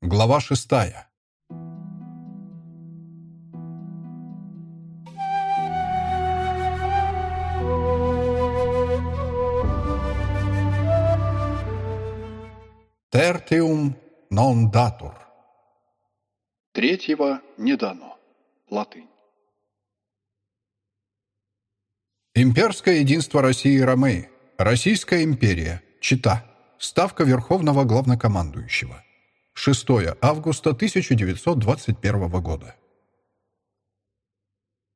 Глава шестая. Tertium non datur. Третьего не дано. Латынь. Имперское единство России и Ромеи. Российская империя. Чита. Ставка Верховного Главнокомандующего. 6 августа 1921 года.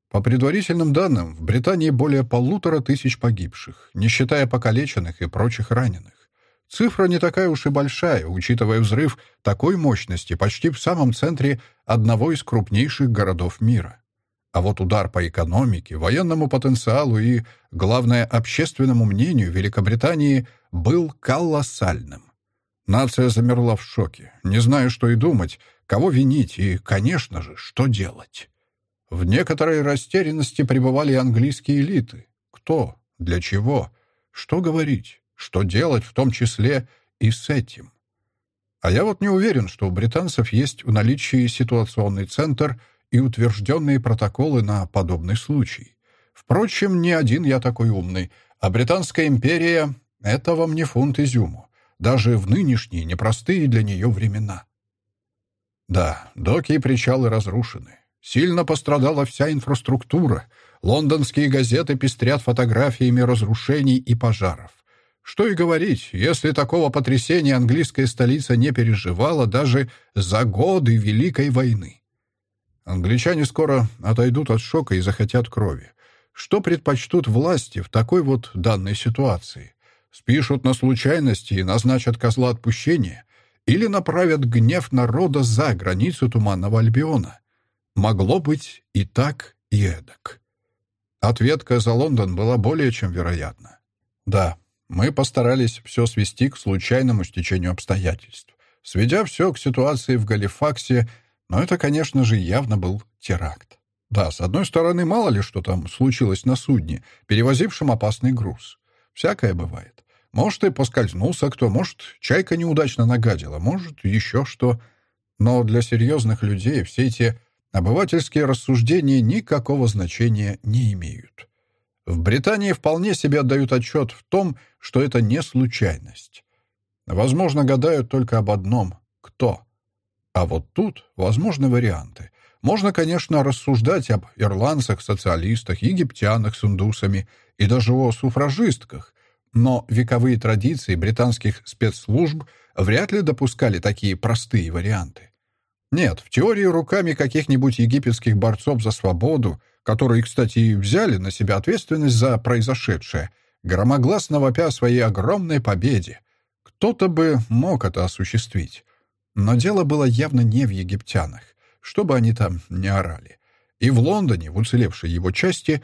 По предварительным данным, в Британии более полутора тысяч погибших, не считая покалеченных и прочих раненых. Цифра не такая уж и большая, учитывая взрыв такой мощности почти в самом центре одного из крупнейших городов мира. А вот удар по экономике, военному потенциалу и, главное, общественному мнению Великобритании был колоссальным. Нация замерла в шоке, не зная, что и думать, кого винить и, конечно же, что делать. В некоторой растерянности пребывали английские элиты. Кто? Для чего? Что говорить? Что делать, в том числе и с этим? А я вот не уверен, что у британцев есть в наличии ситуационный центр и утвержденные протоколы на подобный случай. Впрочем, не один я такой умный, а Британская империя — это вам не фунт изюму даже в нынешние непростые для нее времена. Да, доки и причалы разрушены. Сильно пострадала вся инфраструктура. Лондонские газеты пестрят фотографиями разрушений и пожаров. Что и говорить, если такого потрясения английская столица не переживала даже за годы Великой войны. Англичане скоро отойдут от шока и захотят крови. Что предпочтут власти в такой вот данной ситуации? Спишут на случайности и назначат козла отпущения, или направят гнев народа за границу Туманного Альбиона. Могло быть и так, и эдак. Ответка за Лондон была более чем вероятна. Да, мы постарались все свести к случайному стечению обстоятельств, сведя все к ситуации в Галифаксе, но это, конечно же, явно был теракт. Да, с одной стороны, мало ли что там случилось на судне, перевозившем опасный груз. Всякое бывает. Может, и поскользнулся кто, может, чайка неудачно нагадила, может, еще что. Но для серьезных людей все эти обывательские рассуждения никакого значения не имеют. В Британии вполне себе отдают отчет в том, что это не случайность. Возможно, гадают только об одном — кто. А вот тут возможны варианты. Можно, конечно, рассуждать об ирландцах, социалистах, египтянах с индусами и даже о суфражистках, но вековые традиции британских спецслужб вряд ли допускали такие простые варианты. Нет, в теории руками каких-нибудь египетских борцов за свободу, которые, кстати, взяли на себя ответственность за произошедшее, громогласно вопя о своей огромной победе, кто-то бы мог это осуществить. Но дело было явно не в египтянах, что бы они там не орали. И в Лондоне, в уцелевшей его части,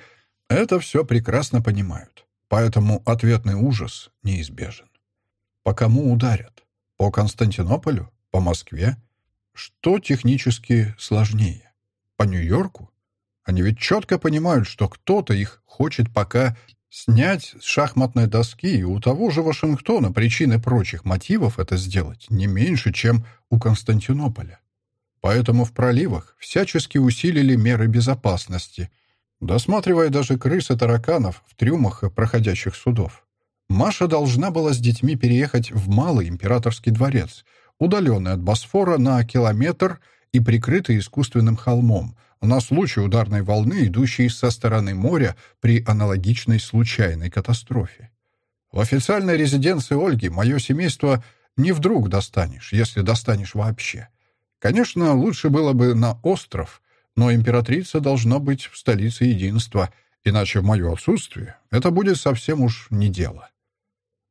это все прекрасно понимают. Поэтому ответный ужас неизбежен. По кому ударят? По Константинополю? По Москве? Что технически сложнее? По Нью-Йорку? Они ведь четко понимают, что кто-то их хочет пока снять с шахматной доски, и у того же Вашингтона причины прочих мотивов это сделать не меньше, чем у Константинополя. Поэтому в проливах всячески усилили меры безопасности – досматривая даже крыс и тараканов в трюмах проходящих судов. Маша должна была с детьми переехать в Малый императорский дворец, удаленный от Босфора на километр и прикрытый искусственным холмом, на случай ударной волны, идущей со стороны моря при аналогичной случайной катастрофе. В официальной резиденции Ольги мое семейство не вдруг достанешь, если достанешь вообще. Конечно, лучше было бы на остров — но императрица должна быть в столице единства, иначе в мое отсутствие это будет совсем уж не дело.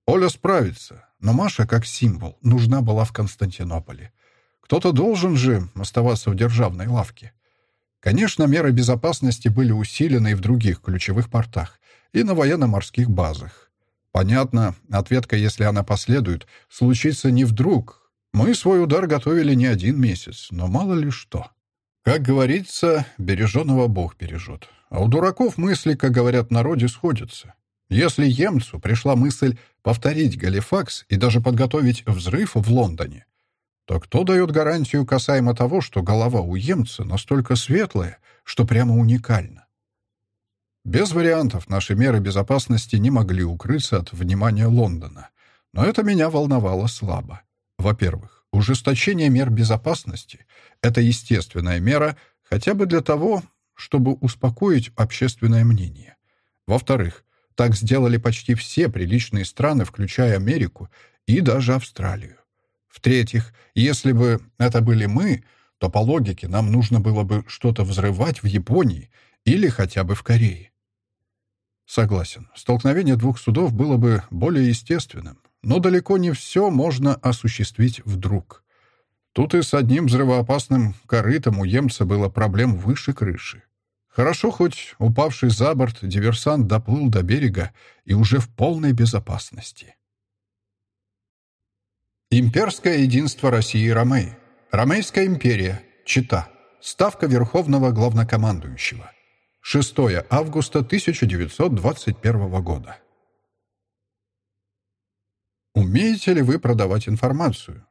Оля справится, но Маша, как символ, нужна была в Константинополе. Кто-то должен же оставаться в державной лавке. Конечно, меры безопасности были усилены и в других ключевых портах, и на военно-морских базах. Понятно, ответка, если она последует, случится не вдруг. Мы свой удар готовили не один месяц, но мало ли что. Как говорится, береженого Бог бережет. А у дураков мысли, как говорят народе, сходятся. Если Емцу пришла мысль повторить Галифакс и даже подготовить взрыв в Лондоне, то кто дает гарантию касаемо того, что голова у емца настолько светлая, что прямо уникальна? Без вариантов наши меры безопасности не могли укрыться от внимания Лондона. Но это меня волновало слабо. Во-первых, ужесточение мер безопасности — это естественная мера хотя бы для того, чтобы успокоить общественное мнение. Во-вторых, так сделали почти все приличные страны, включая Америку и даже Австралию. В-третьих, если бы это были мы, то по логике нам нужно было бы что-то взрывать в Японии или хотя бы в Корее. Согласен, столкновение двух судов было бы более естественным, но далеко не все можно осуществить вдруг. Тут и с одним взрывоопасным корытом у емца было проблем выше крыши. Хорошо, хоть упавший за борт диверсант доплыл до берега и уже в полной безопасности. Имперское единство России и Ромеи. Ромейская империя. Чита. Ставка Верховного Главнокомандующего. 6 августа 1921 года. Умеете ли вы продавать информацию?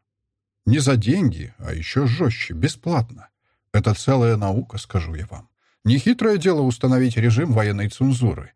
Не за деньги, а еще жестче, бесплатно. Это целая наука, скажу я вам. Нехитрое дело установить режим военной цензуры.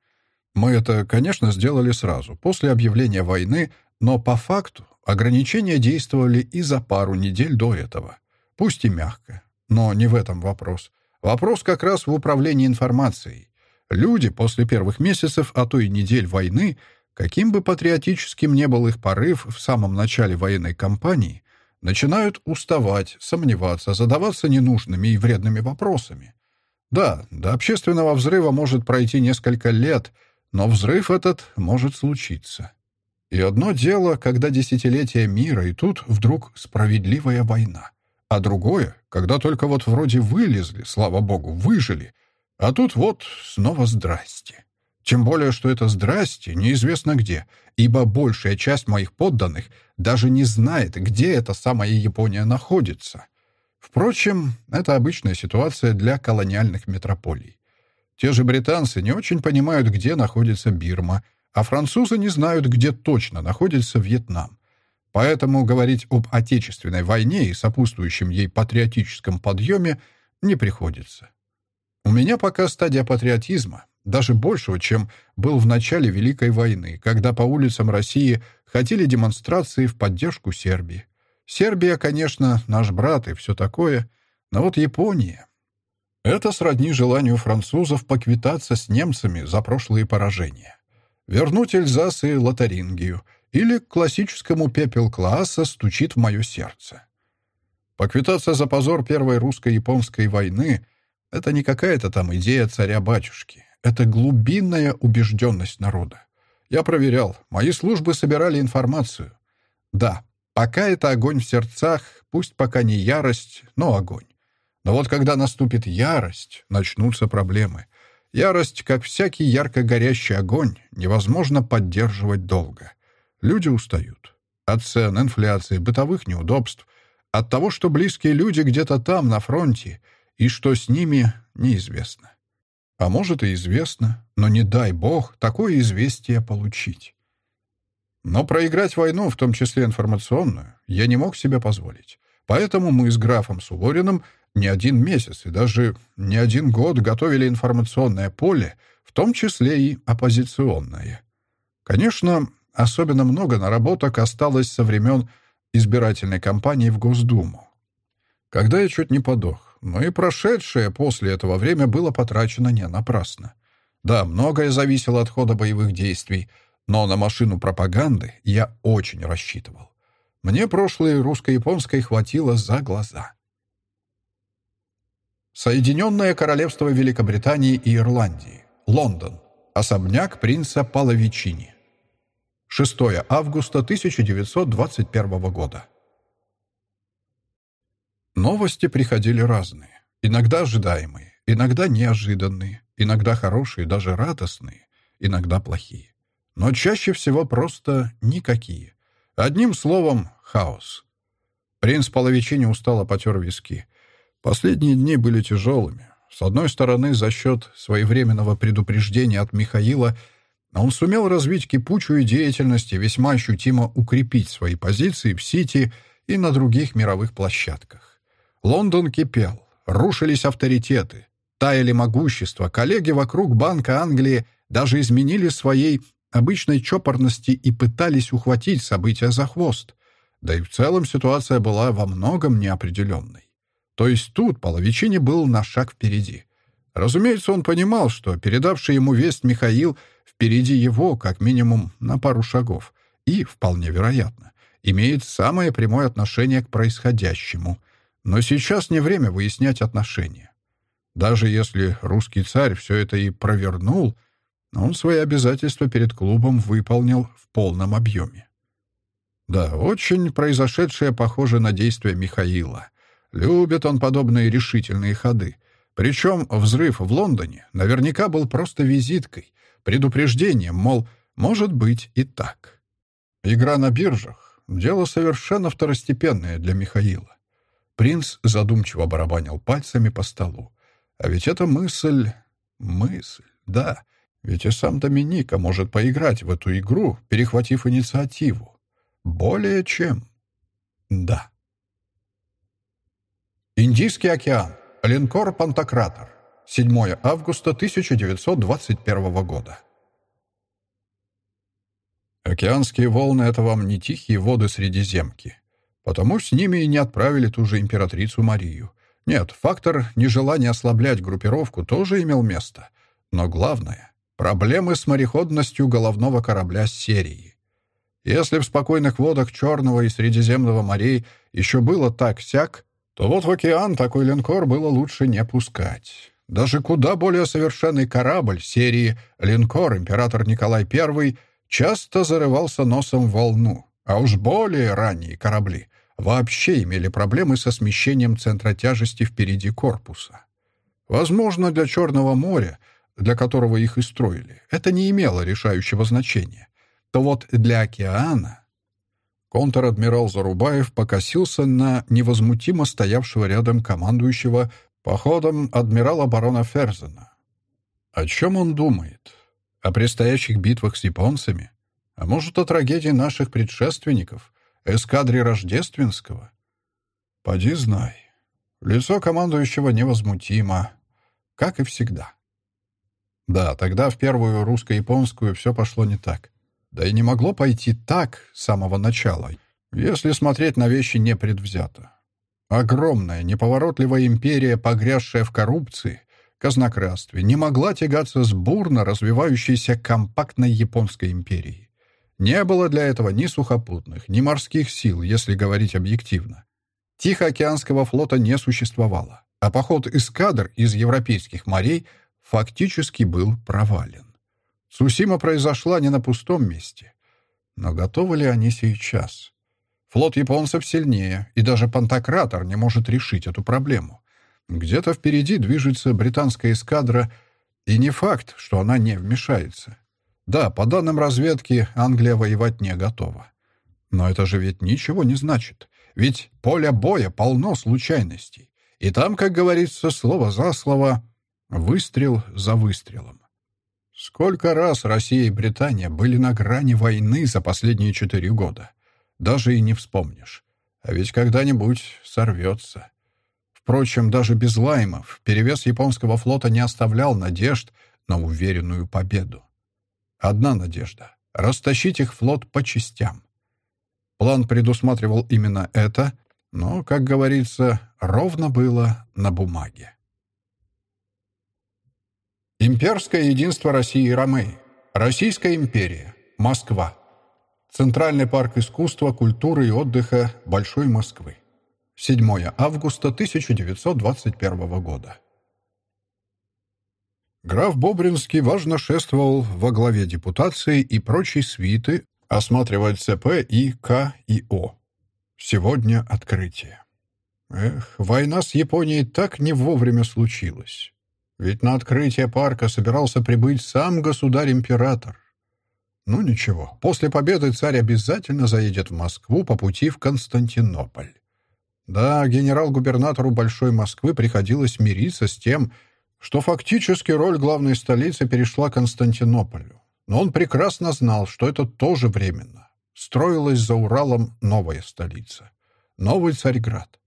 Мы это, конечно, сделали сразу, после объявления войны, но по факту ограничения действовали и за пару недель до этого. Пусть и мягко, но не в этом вопрос. Вопрос как раз в управлении информацией. Люди после первых месяцев, а то и недель войны, каким бы патриотическим не был их порыв в самом начале военной кампании, начинают уставать, сомневаться, задаваться ненужными и вредными вопросами. Да, до общественного взрыва может пройти несколько лет, но взрыв этот может случиться. И одно дело, когда десятилетия мира, и тут вдруг справедливая война. А другое, когда только вот вроде вылезли, слава богу, выжили, а тут вот снова здрасте. Тем более, что это здрасте неизвестно где, ибо большая часть моих подданных даже не знает, где эта самая Япония находится. Впрочем, это обычная ситуация для колониальных метрополий. Те же британцы не очень понимают, где находится Бирма, а французы не знают, где точно находится Вьетнам. Поэтому говорить об Отечественной войне и сопутствующем ей патриотическом подъеме не приходится. У меня пока стадия патриотизма, даже большего, чем был в начале Великой войны, когда по улицам России ходили демонстрации в поддержку Сербии. Сербия, конечно, наш брат и все такое, но вот Япония... Это сродни желанию французов поквитаться с немцами за прошлые поражения. Вернуть Эльзас и Лотарингию или классическому пепел класса стучит в мое сердце. Поквитаться за позор Первой русско-японской войны — это не какая-то там идея царя-батюшки. Это глубинная убежденность народа. Я проверял. Мои службы собирали информацию. Да, пока это огонь в сердцах, пусть пока не ярость, но огонь. Но вот когда наступит ярость, начнутся проблемы. Ярость, как всякий ярко горящий огонь, невозможно поддерживать долго. Люди устают. От цен, инфляции, бытовых неудобств, от того, что близкие люди где-то там, на фронте, и что с ними, неизвестно. А может и известно, но не дай бог такое известие получить. Но проиграть войну, в том числе информационную, я не мог себе позволить. Поэтому мы с графом Сувориным не один месяц и даже не один год готовили информационное поле, в том числе и оппозиционное. Конечно, особенно много наработок осталось со времен избирательной кампании в Госдуму. Когда я чуть не подох, но и прошедшее после этого время было потрачено не напрасно. Да, многое зависело от хода боевых действий, но на машину пропаганды я очень рассчитывал. Мне прошлой русско-японской хватило за глаза. Соединенное Королевство Великобритании и Ирландии. Лондон. Особняк принца Палавичини. 6 августа 1921 года. Новости приходили разные. Иногда ожидаемые, иногда неожиданные, иногда хорошие, даже радостные, иногда плохие. Но чаще всего просто никакие. Одним словом, хаос. Принц половичине устало потер виски. Последние дни были тяжелыми. С одной стороны, за счет своевременного предупреждения от Михаила он сумел развить кипучую деятельность и весьма ощутимо укрепить свои позиции в Сити и на других мировых площадках. Лондон кипел, рушились авторитеты, таяли могущество, коллеги вокруг Банка Англии даже изменили своей обычной чопорности и пытались ухватить события за хвост. Да и в целом ситуация была во многом неопределенной. То есть тут половичине был на шаг впереди. Разумеется, он понимал, что передавший ему весть Михаил впереди его как минимум на пару шагов и, вполне вероятно, имеет самое прямое отношение к происходящему. Но сейчас не время выяснять отношения. Даже если русский царь все это и провернул, он свои обязательства перед клубом выполнил в полном объеме. Да, очень произошедшее похоже на действия Михаила. Любит он подобные решительные ходы. Причем взрыв в Лондоне наверняка был просто визиткой, предупреждением, мол, может быть и так. Игра на биржах — дело совершенно второстепенное для Михаила. Принц задумчиво барабанил пальцами по столу. А ведь это мысль... Мысль, да. Ведь и сам Доминика может поиграть в эту игру, перехватив инициативу. Более чем. Да. Индийский океан. Линкор «Пантократор». 7 августа 1921 года. Океанские волны — это вам не тихие воды Средиземки. Потому с ними и не отправили ту же императрицу Марию. Нет, фактор нежелания ослаблять группировку тоже имел место. Но главное — проблемы с мореходностью головного корабля серии. Если в спокойных водах Черного и Средиземного морей еще было так-сяк, то вот в океан такой линкор было лучше не пускать. Даже куда более совершенный корабль серии «Линкор Император Николай I» часто зарывался носом в волну, а уж более ранние корабли вообще имели проблемы со смещением центра тяжести впереди корпуса. Возможно, для Черного моря, для которого их и строили, это не имело решающего значения. То вот для океана... Контр-адмирал Зарубаев покосился на невозмутимо стоявшего рядом командующего походом адмирала барона Ферзена. О чем он думает? О предстоящих битвах с японцами? А может, о трагедии наших предшественников, эскадре Рождественского? Поди знай. Лицо командующего невозмутимо, как и всегда. Да, тогда в первую русско-японскую все пошло не так. Да и не могло пойти так с самого начала, если смотреть на вещи непредвзято. Огромная, неповоротливая империя, погрязшая в коррупции, казнократстве, не могла тягаться с бурно развивающейся компактной японской империей. Не было для этого ни сухопутных, ни морских сил, если говорить объективно. Тихоокеанского флота не существовало, а поход эскадр из европейских морей фактически был провален. Сусима произошла не на пустом месте. Но готовы ли они сейчас? Флот японцев сильнее, и даже Пантократор не может решить эту проблему. Где-то впереди движется британская эскадра, и не факт, что она не вмешается. Да, по данным разведки, Англия воевать не готова. Но это же ведь ничего не значит. Ведь поле боя полно случайностей. И там, как говорится, слово за слово, выстрел за выстрелом. Сколько раз Россия и Британия были на грани войны за последние четыре года? даже и не вспомнишь. А ведь когда-нибудь сорвется. Впрочем, даже без лаймов перевес японского флота не оставлял надежд на уверенную победу. Одна надежда — растащить их флот по частям. План предусматривал именно это, но, как говорится, ровно было на бумаге. Имперское единство России и Ромеи. Российская империя. Москва. Центральный парк искусства, культуры и отдыха Большой Москвы. 7 августа 1921 года. Граф Бобринский важно шествовал во главе депутации и прочей свиты, осматривая ЦП и К и О. Сегодня открытие. Эх, война с Японией так не вовремя случилась. Ведь на открытие парка собирался прибыть сам государь-император. Ну ничего, после победы царь обязательно заедет в Москву по пути в Константинополь. Да, генерал-губернатору Большой Москвы приходилось мириться с тем, что фактически роль главной столицы перешла Константинополю. Но он прекрасно знал, что это тоже временно. Строилась за Уралом новая столица. новый Царьград.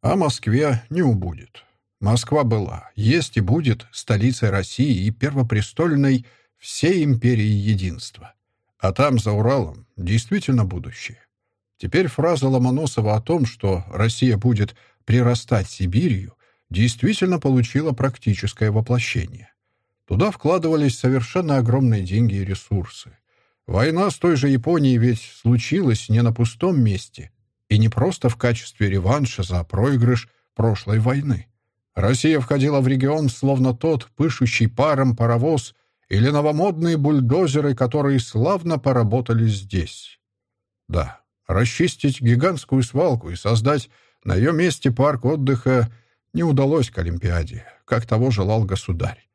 А Москве не убудет. Москва была, есть и будет столицей России и первопрестольной всей империи единства. А там, за Уралом, действительно будущее. Теперь фраза Ломоносова о том, что Россия будет прирастать Сибирью, действительно получила практическое воплощение. Туда вкладывались совершенно огромные деньги и ресурсы. Война с той же Японией ведь случилась не на пустом месте и не просто в качестве реванша за проигрыш прошлой войны. Россия входила в регион словно тот пышущий паром паровоз или новомодные бульдозеры, которые славно поработали здесь. Да, расчистить гигантскую свалку и создать на ее месте парк отдыха не удалось к Олимпиаде, как того желал государь.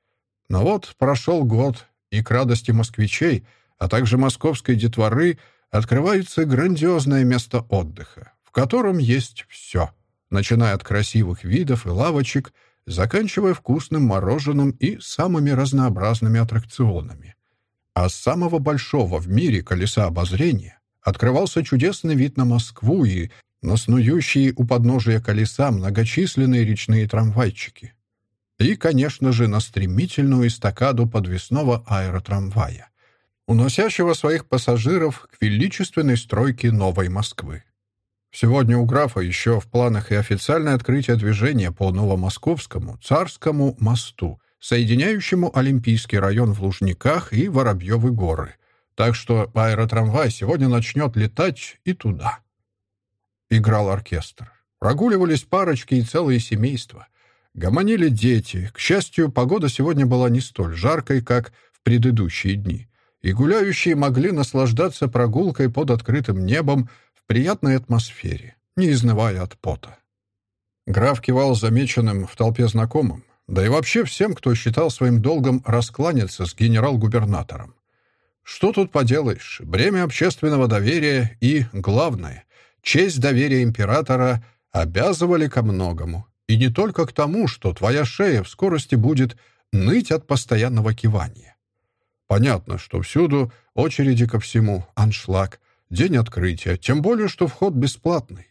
Но вот прошел год, и к радости москвичей, а также московской детворы, открывается грандиозное место отдыха, в котором есть все, начиная от красивых видов и лавочек, заканчивая вкусным мороженым и самыми разнообразными аттракционами. А с самого большого в мире колеса обозрения открывался чудесный вид на Москву и на снующие у подножия колеса многочисленные речные трамвайчики. И, конечно же, на стремительную эстакаду подвесного аэротрамвая, уносящего своих пассажиров к величественной стройке Новой Москвы. Сегодня у графа еще в планах и официальное открытие движения по Новомосковскому Царскому мосту, соединяющему Олимпийский район в Лужниках и Воробьевы горы. Так что аэротрамвай сегодня начнет летать и туда. Играл оркестр. Прогуливались парочки и целые семейства. Гомонили дети. К счастью, погода сегодня была не столь жаркой, как в предыдущие дни. И гуляющие могли наслаждаться прогулкой под открытым небом в приятной атмосфере, не изнывая от пота. Граф кивал замеченным в толпе знакомым, да и вообще всем, кто считал своим долгом раскланяться с генерал-губернатором. Что тут поделаешь, бремя общественного доверия и, главное, честь доверия императора обязывали ко многому, и не только к тому, что твоя шея в скорости будет ныть от постоянного кивания. Понятно, что всюду очереди ко всему, аншлаг, день открытия, тем более, что вход бесплатный.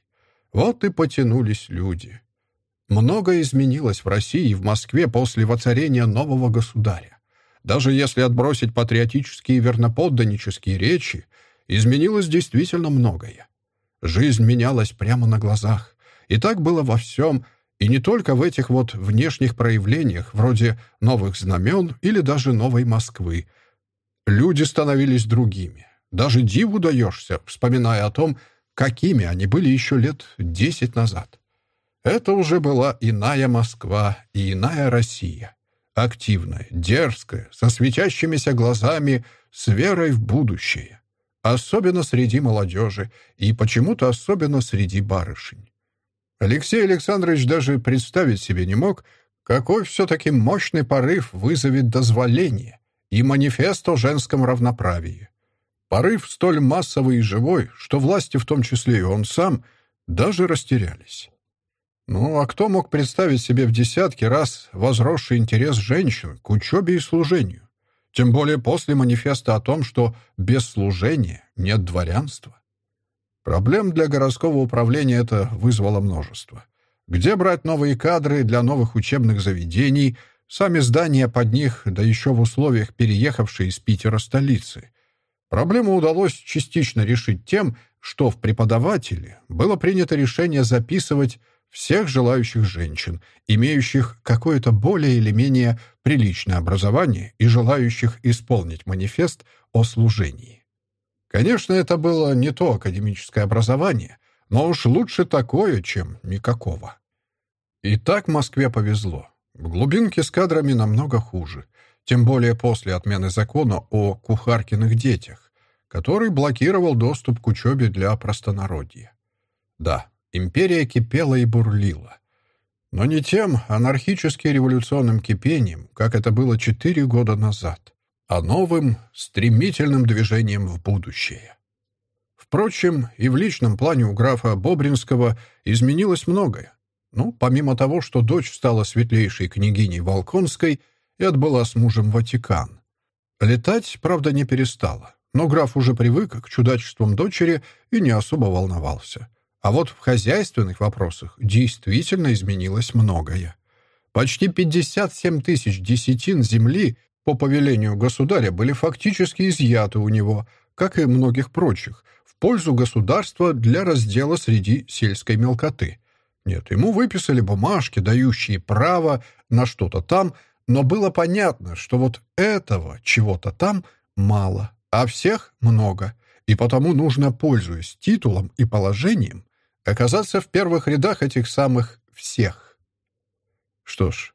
Вот и потянулись люди. Многое изменилось в России и в Москве после воцарения нового государя. Даже если отбросить патриотические и верноподданнические речи, изменилось действительно многое. Жизнь менялась прямо на глазах. И так было во всем, и не только в этих вот внешних проявлениях, вроде новых знамен или даже новой Москвы. Люди становились другими. Даже диву даешься, вспоминая о том, какими они были еще лет десять назад. Это уже была иная Москва и иная Россия. Активная, дерзкая, со светящимися глазами, с верой в будущее. Особенно среди молодежи и почему-то особенно среди барышень. Алексей Александрович даже представить себе не мог, какой все-таки мощный порыв вызовет дозволение и манифест о женском равноправии. Порыв столь массовый и живой, что власти, в том числе и он сам, даже растерялись. Ну, а кто мог представить себе в десятки раз возросший интерес женщин к учебе и служению? Тем более после манифеста о том, что без служения нет дворянства. Проблем для городского управления это вызвало множество. Где брать новые кадры для новых учебных заведений, сами здания под них, да еще в условиях переехавшей из Питера столицы. Проблему удалось частично решить тем, что в преподаватели было принято решение записывать всех желающих женщин, имеющих какое-то более или менее приличное образование и желающих исполнить манифест о служении. Конечно, это было не то академическое образование, но уж лучше такое, чем никакого. И так Москве повезло. В глубинке с кадрами намного хуже, тем более после отмены закона о кухаркиных детях, который блокировал доступ к учебе для простонародья. Да, империя кипела и бурлила. Но не тем анархически-революционным кипением, как это было четыре года назад а новым, стремительным движением в будущее. Впрочем, и в личном плане у графа Бобринского изменилось многое. Ну, помимо того, что дочь стала светлейшей княгиней Волконской и отбыла с мужем Ватикан. Летать, правда, не перестала, но граф уже привык к чудачествам дочери и не особо волновался. А вот в хозяйственных вопросах действительно изменилось многое. Почти 57 тысяч десятин земли по повелению государя были фактически изъяты у него, как и многих прочих, в пользу государства для раздела среди сельской мелкоты. Нет, ему выписали бумажки, дающие право на что-то там, но было понятно, что вот этого чего-то там мало, а всех много, и потому нужно, пользуясь титулом и положением, оказаться в первых рядах этих самых «всех». Что ж,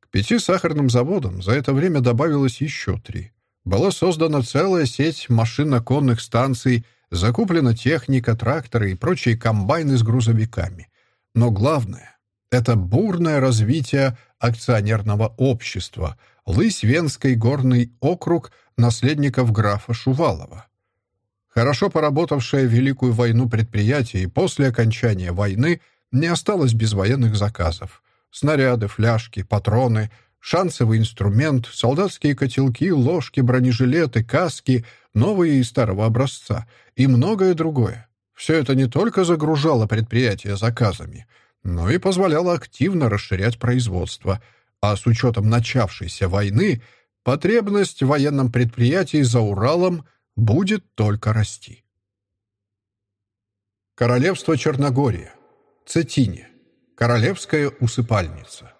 к пяти сахарным заводам за это время добавилось еще три. Была создана целая сеть машинно-конных станций, закуплена техника, тракторы и прочие комбайны с грузовиками. Но главное — это бурное развитие акционерного общества Лысь-Венский горный округ наследников графа Шувалова. Хорошо поработавшее Великую войну предприятие и после окончания войны не осталось без военных заказов. Снаряды, фляжки, патроны, шансовый инструмент, солдатские котелки, ложки, бронежилеты, каски, новые и старого образца и многое другое. Все это не только загружало предприятие заказами, но и позволяло активно расширять производство, а с учетом начавшейся войны потребность в военном предприятии за Уралом будет только расти. Королевство Черногория. Цетине. Королевская усыпальница.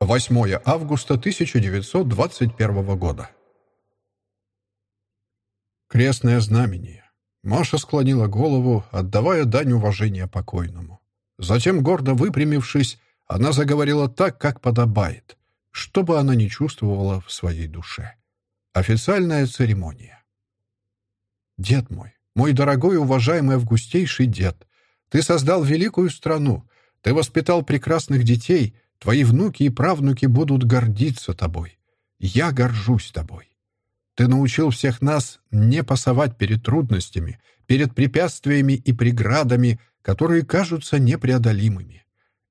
8 августа 1921 года. Крестное знамение. Маша склонила голову, отдавая дань уважения покойному. Затем, гордо выпрямившись, она заговорила так, как подобает, чтобы она не чувствовала в своей душе. Официальная церемония. «Дед мой, мой дорогой и уважаемый августейший дед, ты создал великую страну, ты воспитал прекрасных детей, твои внуки и правнуки будут гордиться тобой. Я горжусь тобой. Ты научил всех нас не пасовать перед трудностями, перед препятствиями и преградами, которые кажутся непреодолимыми.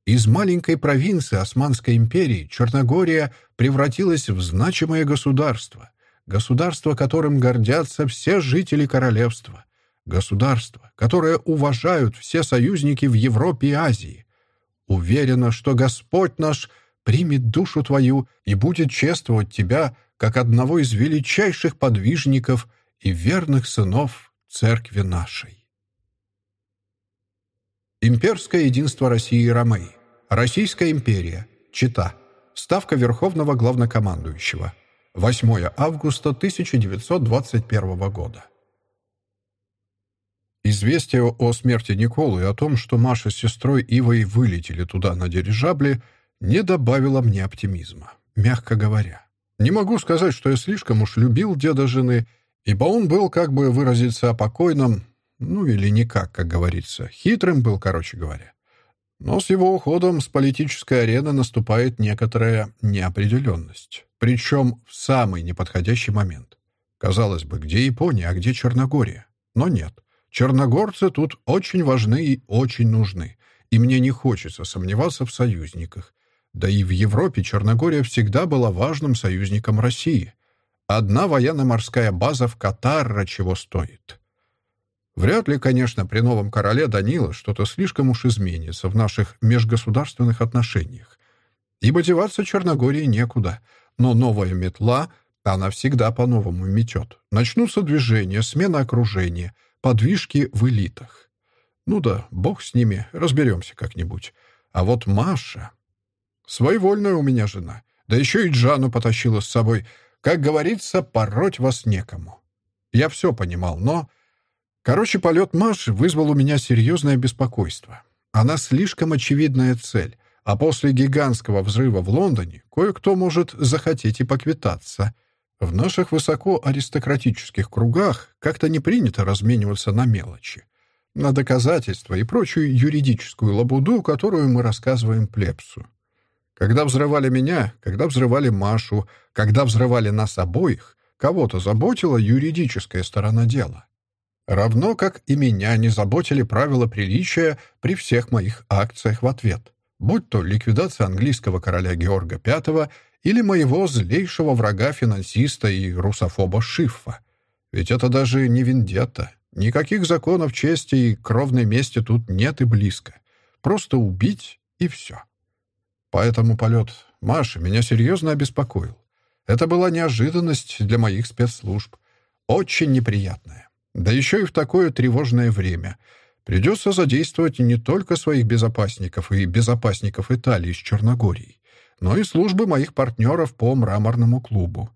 Из маленькой провинции Османской империи Черногория превратилась в значимое государство, государство, которым гордятся все жители королевства, государство, которое уважают все союзники в Европе и Азии, Уверена, что Господь наш примет душу твою и будет чествовать тебя как одного из величайших подвижников и верных сынов Церкви нашей. Имперское единство России и Ромеи. Российская империя. Чита. Ставка Верховного Главнокомандующего. 8 августа 1921 года. Известие о смерти Николы и о том, что Маша с сестрой Ивой вылетели туда на дирижабле, не добавило мне оптимизма, мягко говоря. Не могу сказать, что я слишком уж любил деда жены, ибо он был, как бы выразиться о ну или никак, как говорится, хитрым был, короче говоря. Но с его уходом с политической арены наступает некоторая неопределенность, причем в самый неподходящий момент. Казалось бы, где Япония, а где Черногория? Но нет. Черногорцы тут очень важны и очень нужны, и мне не хочется сомневаться в союзниках. Да и в Европе Черногория всегда была важным союзником России. Одна военно-морская база в Катарра чего стоит. Вряд ли, конечно, при новом короле Данила что-то слишком уж изменится в наших межгосударственных отношениях. Ибо деваться Черногории некуда, но новая метла, она всегда по-новому метет. Начнутся движения, смена окружения — подвижки в элитах. Ну да, бог с ними, разберемся как-нибудь. А вот Маша... Своевольная у меня жена. Да еще и Джану потащила с собой. Как говорится, пороть вас некому. Я все понимал, но... Короче, полет Маши вызвал у меня серьезное беспокойство. Она слишком очевидная цель, а после гигантского взрыва в Лондоне кое-кто может захотеть и поквитаться — в наших высокоаристократических кругах как-то не принято размениваться на мелочи, на доказательства и прочую юридическую лабуду, которую мы рассказываем плебсу. Когда взрывали меня, когда взрывали Машу, когда взрывали нас обоих, кого-то заботила юридическая сторона дела. Равно как и меня не заботили правила приличия при всех моих акциях в ответ, будь то ликвидация английского короля Георга V или моего злейшего врага-финансиста и русофоба Шиффа. Ведь это даже не вендетта, Никаких законов чести и кровной мести тут нет и близко. Просто убить и все. Поэтому полет Маши меня серьезно обеспокоил. Это была неожиданность для моих спецслужб. Очень неприятная. Да еще и в такое тревожное время. Придется задействовать не только своих безопасников и безопасников Италии с Черногорией, но и службы моих партнеров по мраморному клубу.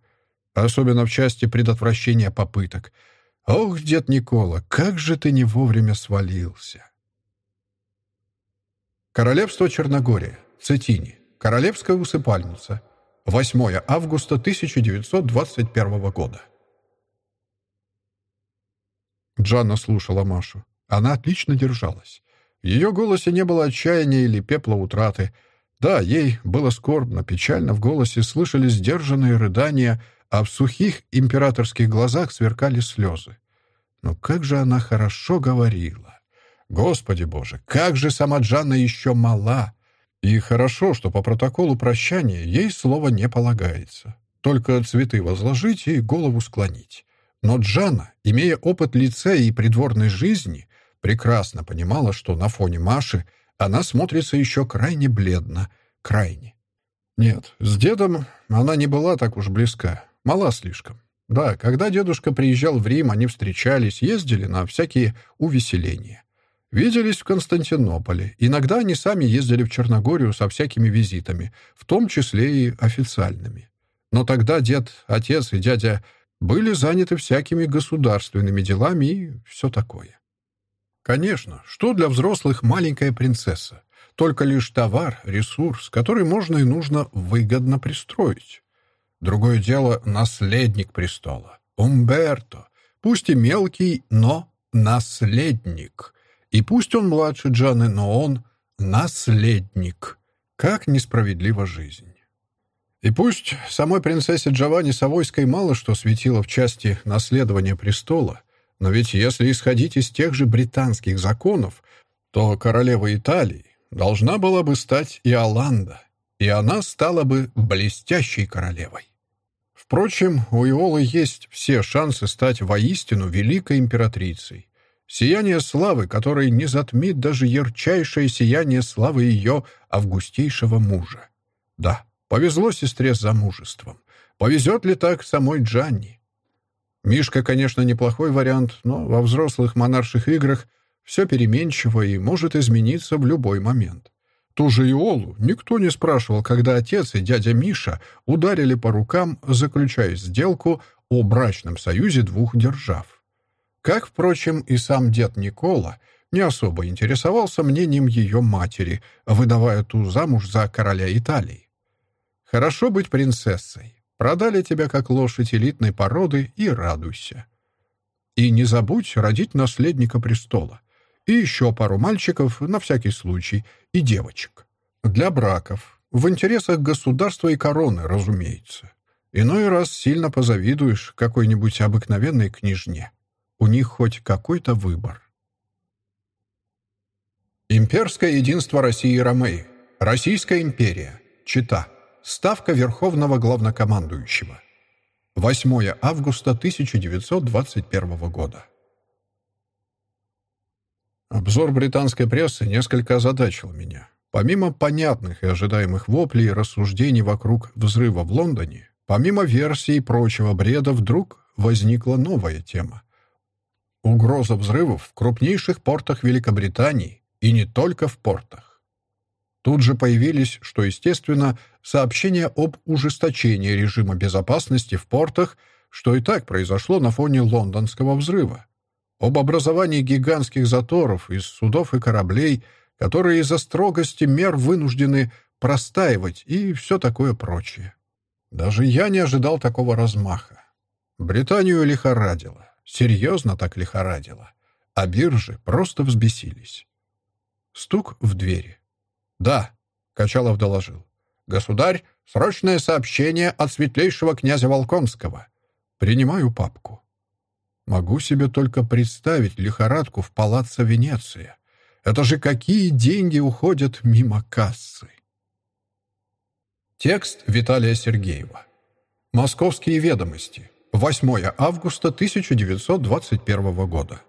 Особенно в части предотвращения попыток. Ох, дед Никола, как же ты не вовремя свалился. Королевство Черногория. Цетини. Королевская усыпальница. 8 августа 1921 года. Джанна слушала Машу. Она отлично держалась. В ее голосе не было отчаяния или пепла утраты. Да, ей было скорбно, печально в голосе слышались сдержанные рыдания, а в сухих императорских глазах сверкали слезы. Но как же она хорошо говорила! Господи Боже, как же сама Джанна еще мала! И хорошо, что по протоколу прощания ей слово не полагается. Только цветы возложить и голову склонить. Но Джана, имея опыт лицея и придворной жизни, прекрасно понимала, что на фоне Маши она смотрится еще крайне бледно, крайне. Нет, с дедом она не была так уж близка, мала слишком. Да, когда дедушка приезжал в Рим, они встречались, ездили на всякие увеселения. Виделись в Константинополе. Иногда они сами ездили в Черногорию со всякими визитами, в том числе и официальными. Но тогда дед, отец и дядя были заняты всякими государственными делами и все такое. Конечно, что для взрослых маленькая принцесса? Только лишь товар, ресурс, который можно и нужно выгодно пристроить. Другое дело — наследник престола. Умберто. Пусть и мелкий, но наследник. И пусть он младше Джаны, но он наследник. Как несправедлива жизнь. И пусть самой принцессе Джованни Савойской мало что светило в части наследования престола, но ведь если исходить из тех же британских законов, то королева Италии должна была бы стать Иоланда, и она стала бы блестящей королевой. Впрочем, у Иолы есть все шансы стать воистину великой императрицей. Сияние славы, которое не затмит даже ярчайшее сияние славы ее августейшего мужа. Да, Повезло сестре с замужеством. Повезет ли так самой Джанни? Мишка, конечно, неплохой вариант, но во взрослых монарших играх все переменчиво и может измениться в любой момент. Ту же Иолу никто не спрашивал, когда отец и дядя Миша ударили по рукам, заключая сделку о брачном союзе двух держав. Как, впрочем, и сам дед Никола не особо интересовался мнением ее матери, выдавая ту замуж за короля Италии. Хорошо быть принцессой. Продали тебя как лошадь элитной породы и радуйся. И не забудь родить наследника престола. И еще пару мальчиков на всякий случай, и девочек. Для браков. В интересах государства и короны, разумеется. Иной раз сильно позавидуешь какой-нибудь обыкновенной княжне. У них хоть какой-то выбор. Имперское единство России и Ромеи. Российская империя. Чита. Ставка Верховного Главнокомандующего. 8 августа 1921 года. Обзор британской прессы несколько озадачил меня. Помимо понятных и ожидаемых воплей и рассуждений вокруг взрыва в Лондоне, помимо версий и прочего бреда, вдруг возникла новая тема. Угроза взрывов в крупнейших портах Великобритании и не только в портах. Тут же появились, что естественно, сообщения об ужесточении режима безопасности в портах, что и так произошло на фоне лондонского взрыва, об образовании гигантских заторов из судов и кораблей, которые из-за строгости мер вынуждены простаивать и все такое прочее. Даже я не ожидал такого размаха. Британию лихорадило. Серьезно так лихорадило. А биржи просто взбесились. Стук в двери. «Да», — Качалов доложил. «Государь, срочное сообщение от светлейшего князя Волконского. Принимаю папку». Могу себе только представить лихорадку в палаццо Венеция. Это же какие деньги уходят мимо кассы. Текст Виталия Сергеева. Московские ведомости. 8 августа 1921 года.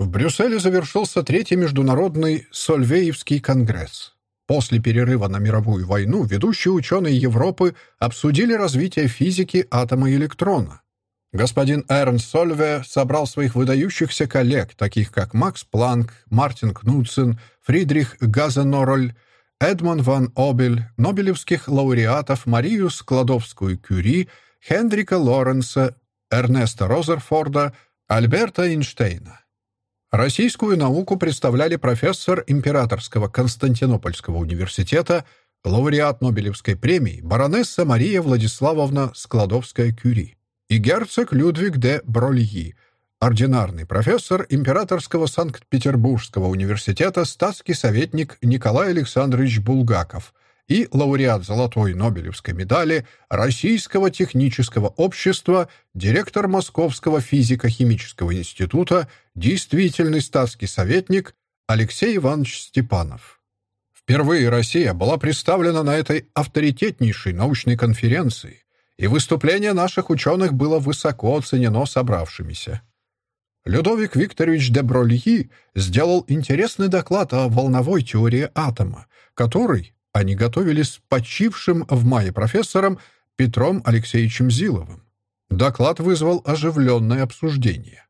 В Брюсселе завершился третий международный Сольвеевский конгресс. После перерыва на мировую войну ведущие ученые Европы обсудили развитие физики атома и электрона. Господин Эрнст Сольве собрал своих выдающихся коллег, таких как Макс Планк, Мартин Кнутсен, Фридрих Газенороль, Эдмон ван Обель, нобелевских лауреатов Марию Складовскую-Кюри, Хендрика Лоренса, Эрнеста Розерфорда, Альберта Эйнштейна. Российскую науку представляли профессор Императорского Константинопольского университета, лауреат Нобелевской премии, баронесса Мария Владиславовна Складовская-Кюри и герцог Людвиг де Брольи, ординарный профессор Императорского Санкт-Петербургского университета, статский советник Николай Александрович Булгаков и лауреат Золотой Нобелевской медали Российского технического общества, директор Московского физико-химического института, действительный статский советник Алексей Иванович Степанов. Впервые Россия была представлена на этой авторитетнейшей научной конференции, и выступление наших ученых было высоко оценено собравшимися. Людовик Викторович де Брольи сделал интересный доклад о волновой теории атома, который они готовили с почившим в мае профессором Петром Алексеевичем Зиловым. Доклад вызвал оживленное обсуждение.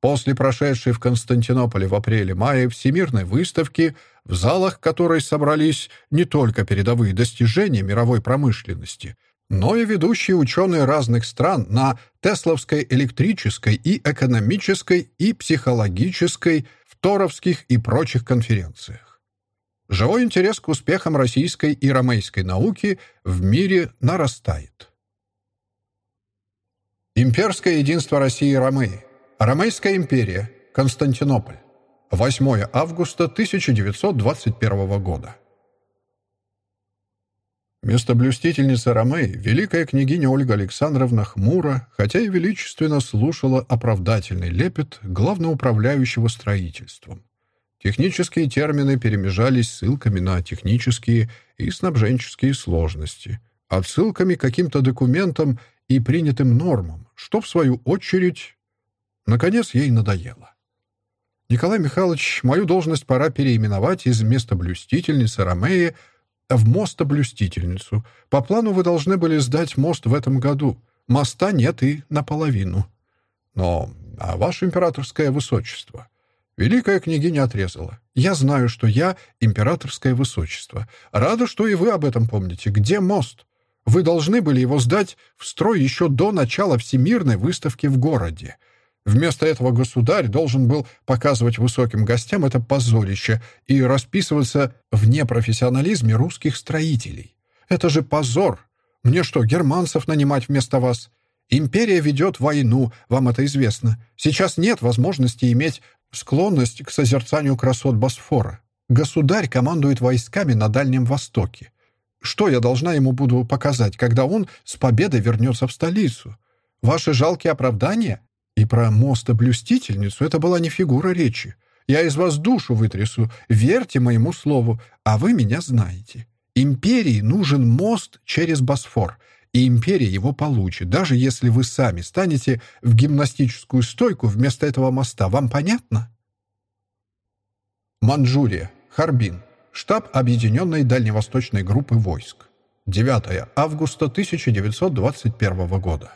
После прошедшей в Константинополе в апреле-мае Всемирной выставки, в залах которой собрались не только передовые достижения мировой промышленности, но и ведущие ученые разных стран на Тесловской электрической и экономической и психологической, второвских и прочих конференциях. Живой интерес к успехам российской и ромейской науки в мире нарастает. Имперское единство России и Ромеи. Ромейская империя. Константинополь. 8 августа 1921 года. Местоблюстительница Ромей, великая княгиня Ольга Александровна хмуро, хотя и величественно слушала оправдательный лепет главноуправляющего строительством. Технические термины перемежались ссылками на технические и снабженческие сложности, отсылками к каким-то документам и принятым нормам, что, в свою очередь, наконец ей надоело. Николай Михайлович, мою должность пора переименовать из местоблюстительницы Ромеи в мостоблюстительницу. По плану вы должны были сдать мост в этом году. Моста нет и наполовину. Но, а ваше императорское высочество? Великая княгиня отрезала. Я знаю, что я императорское высочество. Рада, что и вы об этом помните. Где мост? Вы должны были его сдать в строй еще до начала Всемирной выставки в городе. Вместо этого государь должен был показывать высоким гостям это позорище и расписываться в непрофессионализме русских строителей. Это же позор! Мне что, германцев нанимать вместо вас? Империя ведет войну, вам это известно. Сейчас нет возможности иметь склонность к созерцанию красот Босфора. Государь командует войсками на Дальнем Востоке. Что я должна ему буду показать, когда он с победой вернется в столицу? Ваши жалкие оправдания? И про мостоблюстительницу это была не фигура речи. Я из вас душу вытрясу, верьте моему слову, а вы меня знаете. Империи нужен мост через Босфор, и империя его получит, даже если вы сами станете в гимнастическую стойку вместо этого моста. Вам понятно? Манчжурия, Харбин, штаб Объединенной Дальневосточной группы войск. 9 августа 1921 года.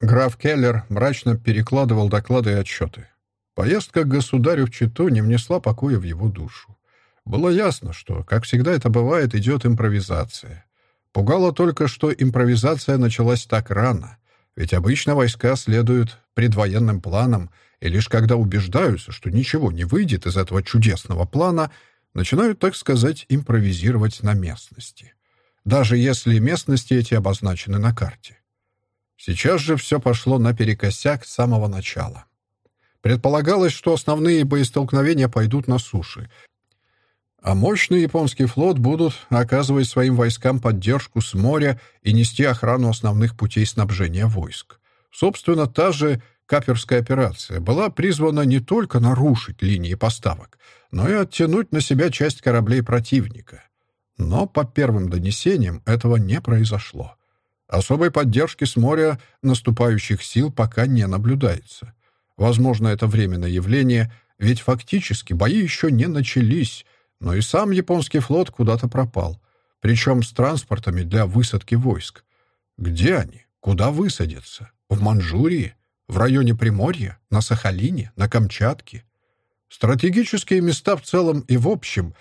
Граф Келлер мрачно перекладывал доклады и отчеты. Поездка к государю в Читу не внесла покоя в его душу. Было ясно, что, как всегда это бывает, идет импровизация. Пугало только, что импровизация началась так рано, ведь обычно войска следуют предвоенным планам, и лишь когда убеждаются, что ничего не выйдет из этого чудесного плана, начинают, так сказать, импровизировать на местности. Даже если местности эти обозначены на карте. Сейчас же все пошло наперекосяк с самого начала. Предполагалось, что основные боестолкновения пойдут на суше, а мощный японский флот будут оказывать своим войскам поддержку с моря и нести охрану основных путей снабжения войск. Собственно, та же Каперская операция была призвана не только нарушить линии поставок, но и оттянуть на себя часть кораблей противника. Но по первым донесениям этого не произошло. Особой поддержки с моря наступающих сил пока не наблюдается. Возможно, это временное явление, ведь фактически бои еще не начались, но и сам японский флот куда-то пропал, причем с транспортами для высадки войск. Где они? Куда высадятся? В Манчжурии? В районе Приморья? На Сахалине? На Камчатке? Стратегические места в целом и в общем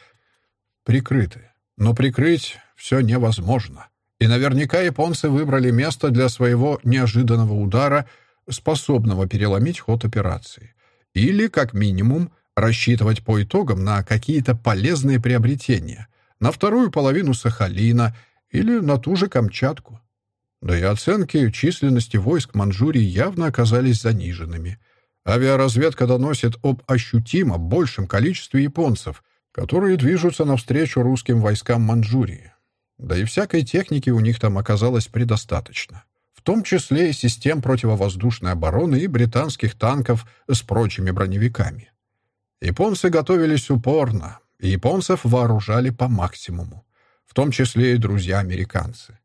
прикрыты. Но прикрыть все невозможно. И наверняка японцы выбрали место для своего неожиданного удара, способного переломить ход операции. Или, как минимум, рассчитывать по итогам на какие-то полезные приобретения, на вторую половину Сахалина или на ту же Камчатку. Да и оценки численности войск Манчжурии явно оказались заниженными. Авиаразведка доносит об ощутимо большем количестве японцев, которые движутся навстречу русским войскам Манчжурии. Да и всякой техники у них там оказалось предостаточно. В том числе и систем противовоздушной обороны и британских танков с прочими броневиками. Японцы готовились упорно, и японцев вооружали по максимуму, в том числе и друзья-американцы.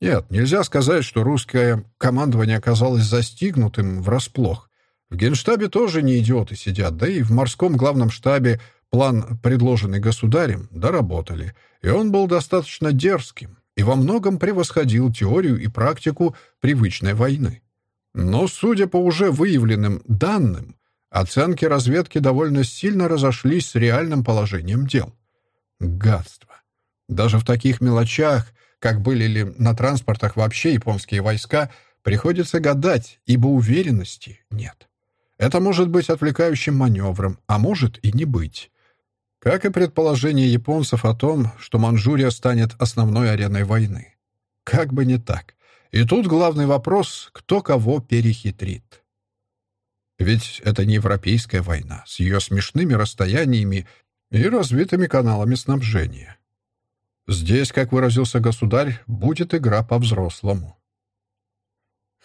Нет, нельзя сказать, что русское командование оказалось застигнутым врасплох. В генштабе тоже не идиоты сидят, да и в морском главном штабе план, предложенный государем, доработали, и он был достаточно дерзким и во многом превосходил теорию и практику привычной войны. Но, судя по уже выявленным данным, оценки разведки довольно сильно разошлись с реальным положением дел. Гадство. Даже в таких мелочах, как были ли на транспортах вообще японские войска, приходится гадать, ибо уверенности нет. Это может быть отвлекающим маневром, а может и не быть. Как и предположение японцев о том, что Манчжурия станет основной ареной войны. Как бы не так. И тут главный вопрос, кто кого перехитрит. Ведь это не европейская война с ее смешными расстояниями и развитыми каналами снабжения. Здесь, как выразился государь, будет игра по-взрослому.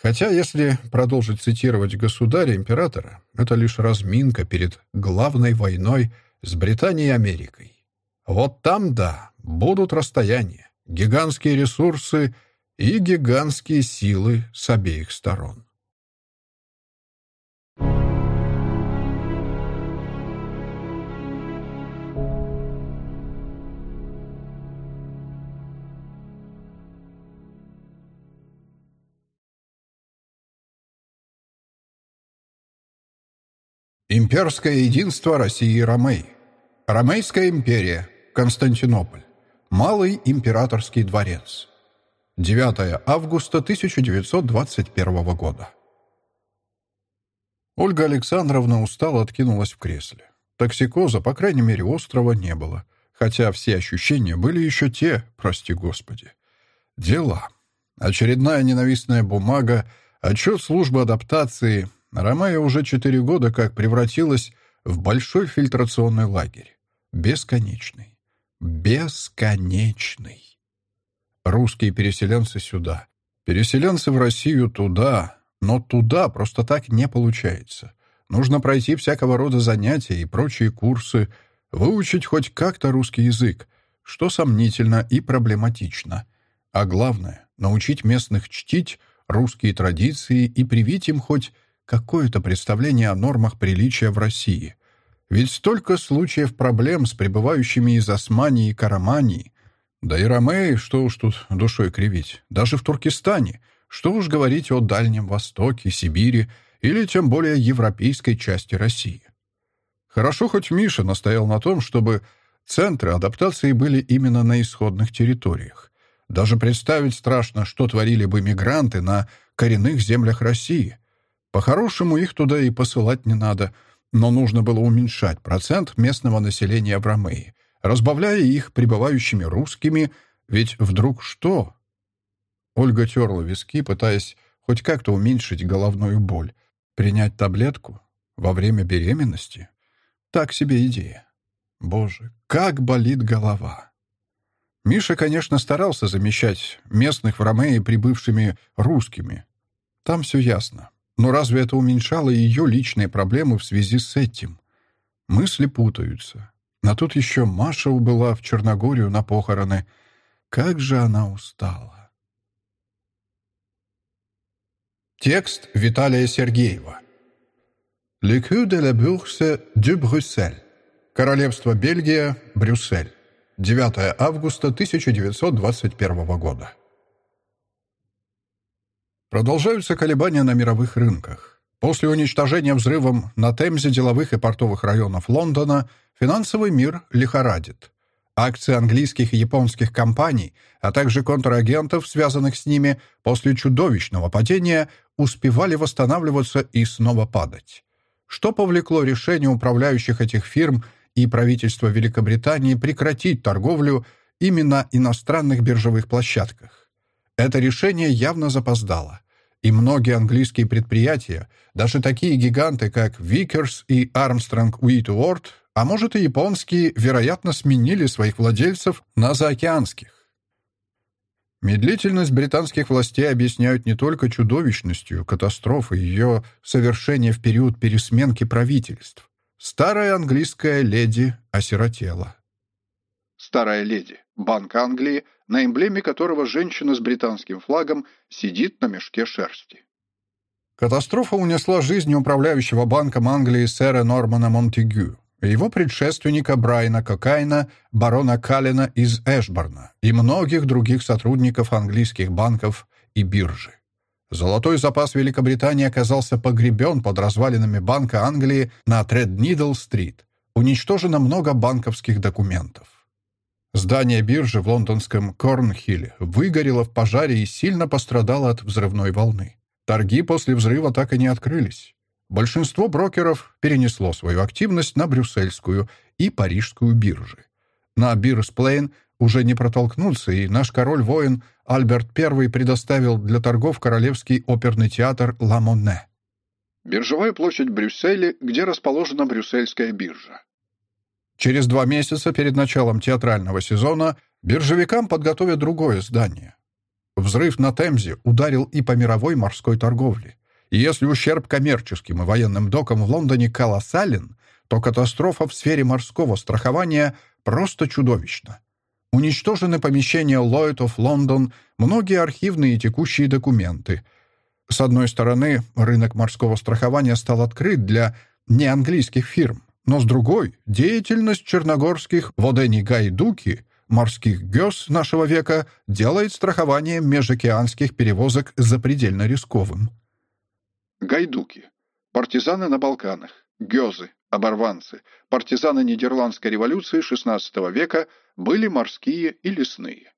Хотя, если продолжить цитировать государя-императора, это лишь разминка перед главной войной с Британией и Америкой. Вот там, да, будут расстояния, гигантские ресурсы и гигантские силы с обеих сторон. Имперское единство России и Ромей. Ромейская империя. Константинополь. Малый императорский дворец. 9 августа 1921 года. Ольга Александровна устало откинулась в кресле. Токсикоза, по крайней мере, острова не было, хотя все ощущения были еще те, прости господи. Дела. Очередная ненавистная бумага, отчет службы адаптации, Ромея уже четыре года как превратилась в большой фильтрационный лагерь. Бесконечный. Бесконечный. Русские переселенцы сюда. Переселенцы в Россию туда. Но туда просто так не получается. Нужно пройти всякого рода занятия и прочие курсы, выучить хоть как-то русский язык, что сомнительно и проблематично. А главное — научить местных чтить русские традиции и привить им хоть какое-то представление о нормах приличия в России. Ведь столько случаев проблем с пребывающими из Османии и Карамании. Да и Ромеи, что уж тут душой кривить, даже в Туркестане, что уж говорить о Дальнем Востоке, Сибири или тем более европейской части России. Хорошо, хоть Миша настоял на том, чтобы центры адаптации были именно на исходных территориях. Даже представить страшно, что творили бы мигранты на коренных землях России, по-хорошему, их туда и посылать не надо, но нужно было уменьшать процент местного населения в Ромеи, разбавляя их прибывающими русскими, ведь вдруг что? Ольга терла виски, пытаясь хоть как-то уменьшить головную боль. Принять таблетку во время беременности? Так себе идея. Боже, как болит голова. Миша, конечно, старался замещать местных в Ромеи прибывшими русскими. Там все ясно. Но разве это уменьшало ее личные проблемы в связи с этим? Мысли путаются. А тут еще Маша убыла в Черногорию на похороны. Как же она устала. Текст Виталия Сергеева. Quai de la Bourse de Bruxelles. Королевство Бельгия, Брюссель. 9 августа 1921 года. Продолжаются колебания на мировых рынках. После уничтожения взрывом на Темзе деловых и портовых районов Лондона финансовый мир лихорадит. Акции английских и японских компаний, а также контрагентов, связанных с ними, после чудовищного падения успевали восстанавливаться и снова падать. Что повлекло решение управляющих этих фирм и правительства Великобритании прекратить торговлю именно иностранных биржевых площадках? Это решение явно запоздало и многие английские предприятия, даже такие гиганты, как Vickers и Armstrong Whitworth, а может и японские, вероятно, сменили своих владельцев на заокеанских. Медлительность британских властей объясняют не только чудовищностью катастрофы ее совершения в период пересменки правительств. Старая английская леди осиротела. Старая леди. Банк Англии, на эмблеме которого женщина с британским флагом сидит на мешке шерсти. Катастрофа унесла жизнь управляющего банком Англии сэра Нормана Монтегю, его предшественника Брайана Кокайна, барона Каллена из Эшборна и многих других сотрудников английских банков и биржи. Золотой запас Великобритании оказался погребен под развалинами Банка Англии на Треднидл-стрит. Уничтожено много банковских документов. Здание биржи в лондонском Корнхилле выгорело в пожаре и сильно пострадало от взрывной волны. Торги после взрыва так и не открылись. Большинство брокеров перенесло свою активность на брюссельскую и парижскую биржи. На Бирсплейн уже не протолкнуться, и наш король-воин Альберт I предоставил для торгов Королевский оперный театр «Ла Монне». Биржевая площадь в Брюсселе, где расположена Брюссельская биржа. Через два месяца перед началом театрального сезона биржевикам подготовят другое здание. Взрыв на Темзе ударил и по мировой морской торговле. И если ущерб коммерческим и военным докам в Лондоне колоссален, то катастрофа в сфере морского страхования просто чудовищна. Уничтожены помещения Lloyd of London, многие архивные и текущие документы. С одной стороны, рынок морского страхования стал открыт для неанглийских фирм, но с другой, деятельность черногорских Водени Гайдуки, морских гёс нашего века, делает страхование межокеанских перевозок запредельно рисковым. Гайдуки. Партизаны на Балканах. Гёзы, оборванцы, партизаны Нидерландской революции XVI века были морские и лесные.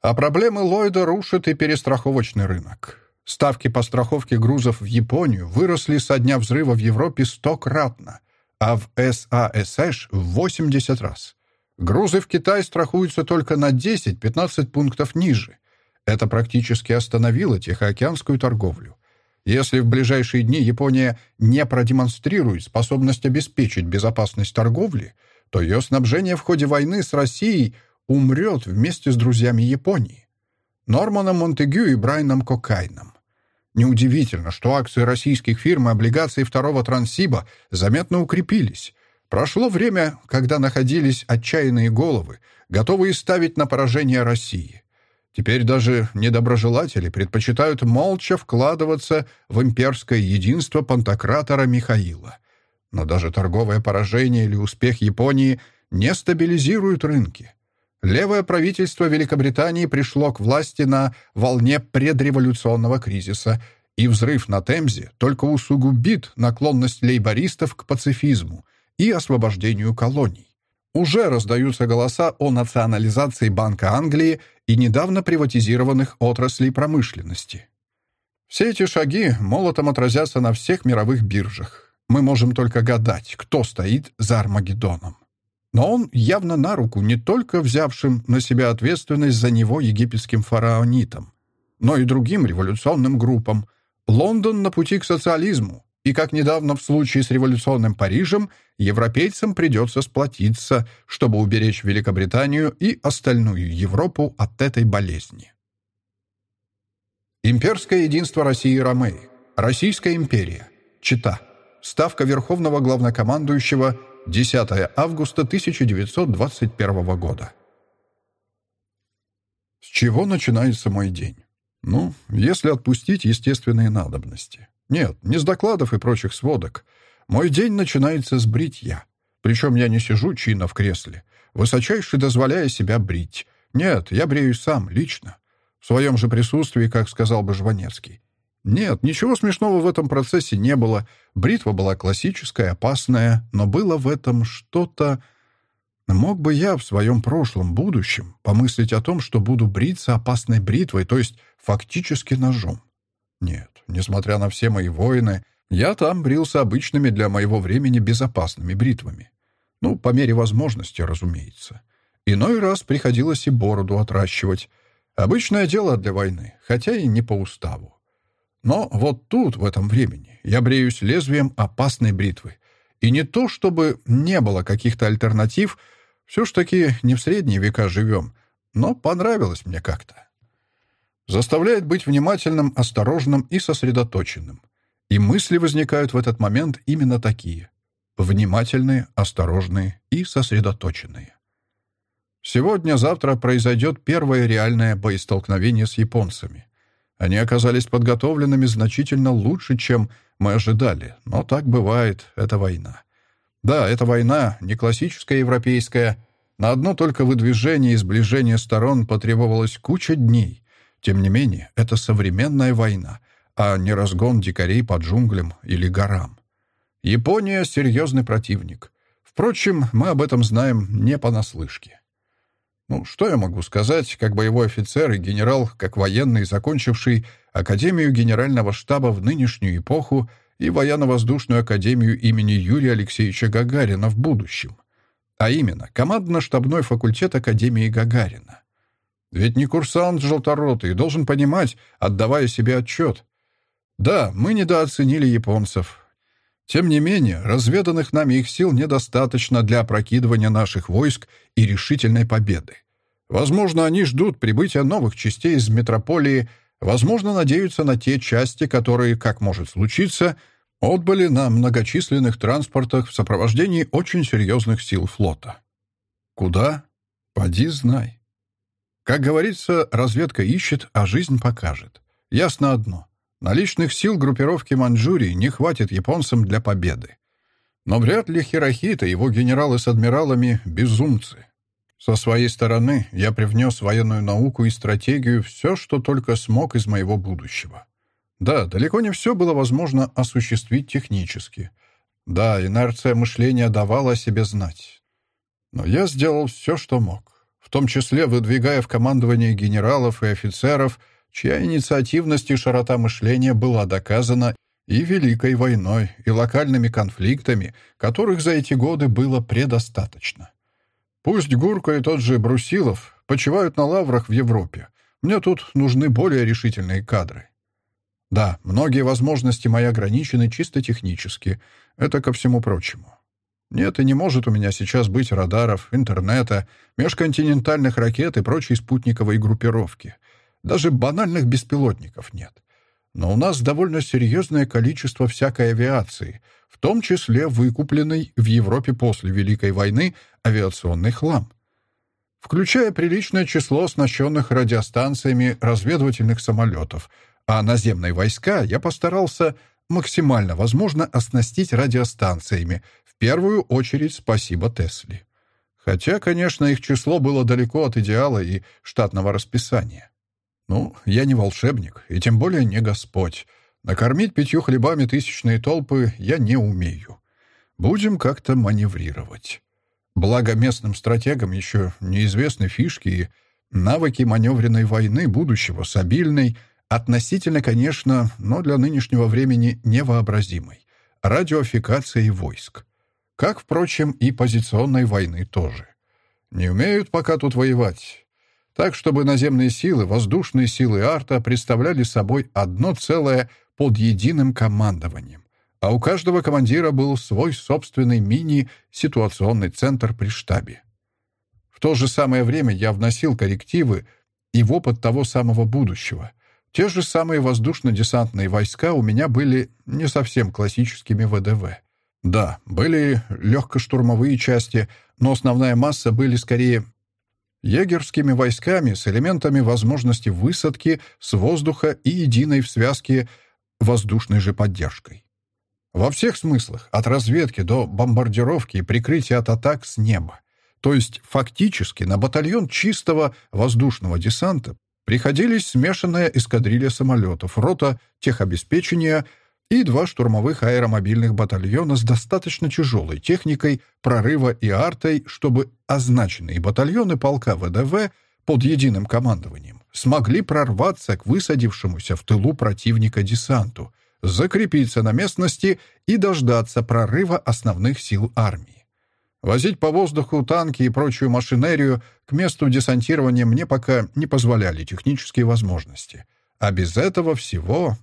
А проблемы Ллойда рушат и перестраховочный рынок. Ставки по страховке грузов в Японию выросли со дня взрыва в Европе стократно, а в САСШ в 80 раз. Грузы в Китай страхуются только на 10-15 пунктов ниже. Это практически остановило Тихоокеанскую торговлю. Если в ближайшие дни Япония не продемонстрирует способность обеспечить безопасность торговли, то ее снабжение в ходе войны с Россией умрет вместе с друзьями Японии. Норманом Монтегю и Брайаном Кокайном. Неудивительно, что акции российских фирм и облигаций второго Транссиба заметно укрепились. Прошло время, когда находились отчаянные головы, готовые ставить на поражение России. Теперь даже недоброжелатели предпочитают молча вкладываться в имперское единство пантократора Михаила. Но даже торговое поражение или успех Японии не стабилизируют рынки. Левое правительство Великобритании пришло к власти на волне предреволюционного кризиса, и взрыв на Темзе только усугубит наклонность лейбористов к пацифизму и освобождению колоний. Уже раздаются голоса о национализации Банка Англии и недавно приватизированных отраслей промышленности. Все эти шаги молотом отразятся на всех мировых биржах. Мы можем только гадать, кто стоит за Армагеддоном. Но он явно на руку не только взявшим на себя ответственность за него египетским фараонитам, но и другим революционным группам. Лондон на пути к социализму, и, как недавно в случае с революционным Парижем, европейцам придется сплотиться, чтобы уберечь Великобританию и остальную Европу от этой болезни. Имперское единство России и Ромеи. Российская империя. Чита. Ставка Верховного Главнокомандующего 10 августа 1921 года. С чего начинается мой день? Ну, если отпустить естественные надобности. Нет, не с докладов и прочих сводок. Мой день начинается с бритья. Причем я не сижу чинно в кресле, высочайше дозволяя себя брить. Нет, я бреюсь сам, лично. В своем же присутствии, как сказал бы Жванецкий. Нет, ничего смешного в этом процессе не было. Бритва была классическая, опасная, но было в этом что-то... Мог бы я в своем прошлом, будущем помыслить о том, что буду бриться опасной бритвой, то есть фактически ножом? Нет, несмотря на все мои войны, я там брился обычными для моего времени безопасными бритвами. Ну, по мере возможности, разумеется. Иной раз приходилось и бороду отращивать. Обычное дело для войны, хотя и не по уставу. Но вот тут, в этом времени, я бреюсь лезвием опасной бритвы. И не то, чтобы не было каких-то альтернатив, все ж таки не в средние века живем, но понравилось мне как-то. Заставляет быть внимательным, осторожным и сосредоточенным. И мысли возникают в этот момент именно такие. Внимательные, осторожные и сосредоточенные. Сегодня-завтра произойдет первое реальное боестолкновение с японцами. Они оказались подготовленными значительно лучше, чем мы ожидали, но так бывает, это война. Да, это война, не классическая европейская. На одно только выдвижение и сближение сторон потребовалось куча дней. Тем не менее, это современная война, а не разгон дикарей по джунглям или горам. Япония — серьезный противник. Впрочем, мы об этом знаем не понаслышке. Ну, что я могу сказать, как боевой офицер и генерал, как военный, закончивший Академию Генерального штаба в нынешнюю эпоху и Военно-воздушную академию имени Юрия Алексеевича Гагарина в будущем. А именно, командно-штабной факультет Академии Гагарина. Ведь не курсант желторотый должен понимать, отдавая себе отчет. Да, мы недооценили японцев. Тем не менее, разведанных нами их сил недостаточно для опрокидывания наших войск и решительной победы. Возможно, они ждут прибытия новых частей из метрополии, возможно, надеются на те части, которые, как может случиться, отбыли на многочисленных транспортах в сопровождении очень серьезных сил флота. Куда? Поди знай. Как говорится, разведка ищет, а жизнь покажет. Ясно одно. Наличных сил группировки Маньчжурии не хватит японцам для победы. Но вряд ли Хирохита и его генералы с адмиралами — безумцы. Со своей стороны я привнес военную науку и стратегию все, что только смог из моего будущего. Да, далеко не все было возможно осуществить технически. Да, инерция мышления давала о себе знать. Но я сделал все, что мог, в том числе выдвигая в командование генералов и офицеров — чья инициативность и широта мышления была доказана и Великой войной, и локальными конфликтами, которых за эти годы было предостаточно. Пусть Гурко и тот же Брусилов почивают на лаврах в Европе. Мне тут нужны более решительные кадры. Да, многие возможности мои ограничены чисто технически. Это ко всему прочему. Нет и не может у меня сейчас быть радаров, интернета, межконтинентальных ракет и прочей спутниковой группировки — даже банальных беспилотников нет. Но у нас довольно серьезное количество всякой авиации, в том числе выкупленный в Европе после Великой войны авиационный хлам. Включая приличное число оснащенных радиостанциями разведывательных самолетов, а наземные войска я постарался максимально возможно оснастить радиостанциями, в первую очередь спасибо Тесли. Хотя, конечно, их число было далеко от идеала и штатного расписания. Ну, я не волшебник, и тем более не Господь. Накормить пятью хлебами тысячные толпы я не умею. Будем как-то маневрировать. Благо местным стратегам еще неизвестны фишки и навыки маневренной войны будущего с обильной, относительно, конечно, но для нынешнего времени невообразимой, радиофикацией войск. Как, впрочем, и позиционной войны тоже. Не умеют пока тут воевать так чтобы наземные силы, воздушные силы арта представляли собой одно целое под единым командованием, а у каждого командира был свой собственный мини-ситуационный центр при штабе. В то же самое время я вносил коррективы и в опыт того самого будущего. Те же самые воздушно-десантные войска у меня были не совсем классическими ВДВ. Да, были легкоштурмовые части, но основная масса были скорее егерскими войсками с элементами возможности высадки с воздуха и единой в связке воздушной же поддержкой. Во всех смыслах, от разведки до бомбардировки и прикрытия от атак с неба. То есть фактически на батальон чистого воздушного десанта приходились смешанная эскадрилья самолетов, рота техобеспечения и два штурмовых аэромобильных батальона с достаточно тяжелой техникой прорыва и артой, чтобы означенные батальоны полка ВДВ под единым командованием смогли прорваться к высадившемуся в тылу противника десанту, закрепиться на местности и дождаться прорыва основных сил армии. Возить по воздуху танки и прочую машинерию к месту десантирования мне пока не позволяли технические возможности. А без этого всего...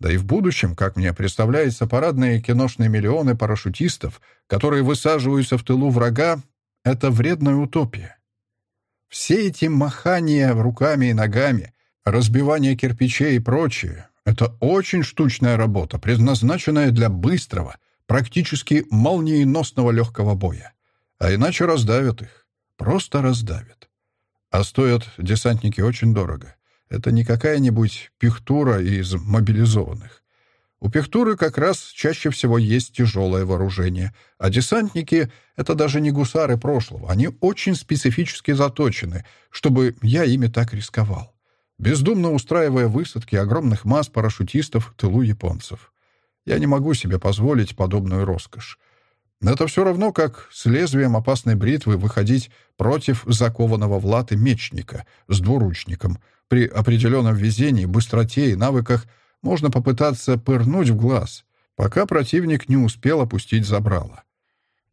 Да и в будущем, как мне представляется, парадные киношные миллионы парашютистов, которые высаживаются в тылу врага, — это вредная утопия. Все эти махания руками и ногами, разбивание кирпичей и прочее — это очень штучная работа, предназначенная для быстрого, практически молниеносного легкого боя. А иначе раздавят их. Просто раздавят. А стоят десантники очень дорого. Это не какая-нибудь пихтура из мобилизованных. У пехтуры как раз чаще всего есть тяжелое вооружение, а десантники — это даже не гусары прошлого. Они очень специфически заточены, чтобы я ими так рисковал, бездумно устраивая высадки огромных масс парашютистов в тылу японцев. Я не могу себе позволить подобную роскошь. Это все равно, как с лезвием опасной бритвы выходить против закованного в латы мечника с двуручником. При определенном везении, быстроте и навыках — можно попытаться пырнуть в глаз, пока противник не успел опустить забрало.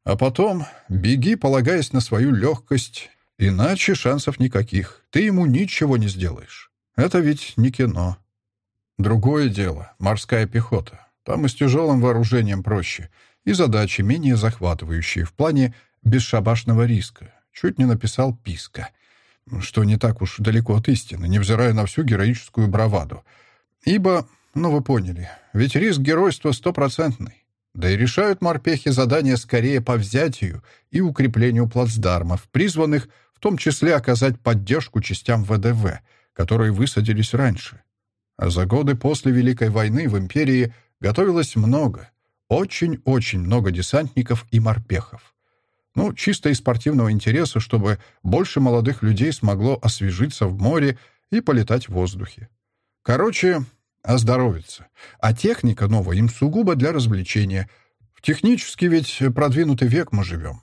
А потом беги, полагаясь на свою легкость, иначе шансов никаких. Ты ему ничего не сделаешь. Это ведь не кино. Другое дело — морская пехота. Там и с тяжелым вооружением проще, и задачи менее захватывающие в плане бесшабашного риска. Чуть не написал «писка», что не так уж далеко от истины, невзирая на всю героическую браваду. Ибо ну, вы поняли. Ведь риск геройства стопроцентный. Да и решают морпехи задания скорее по взятию и укреплению плацдармов, призванных в том числе оказать поддержку частям ВДВ, которые высадились раньше. А за годы после Великой войны в империи готовилось много, очень-очень много десантников и морпехов. Ну, чисто из спортивного интереса, чтобы больше молодых людей смогло освежиться в море и полетать в воздухе. Короче, оздоровиться. А техника новая им сугубо для развлечения. В технически ведь продвинутый век мы живем.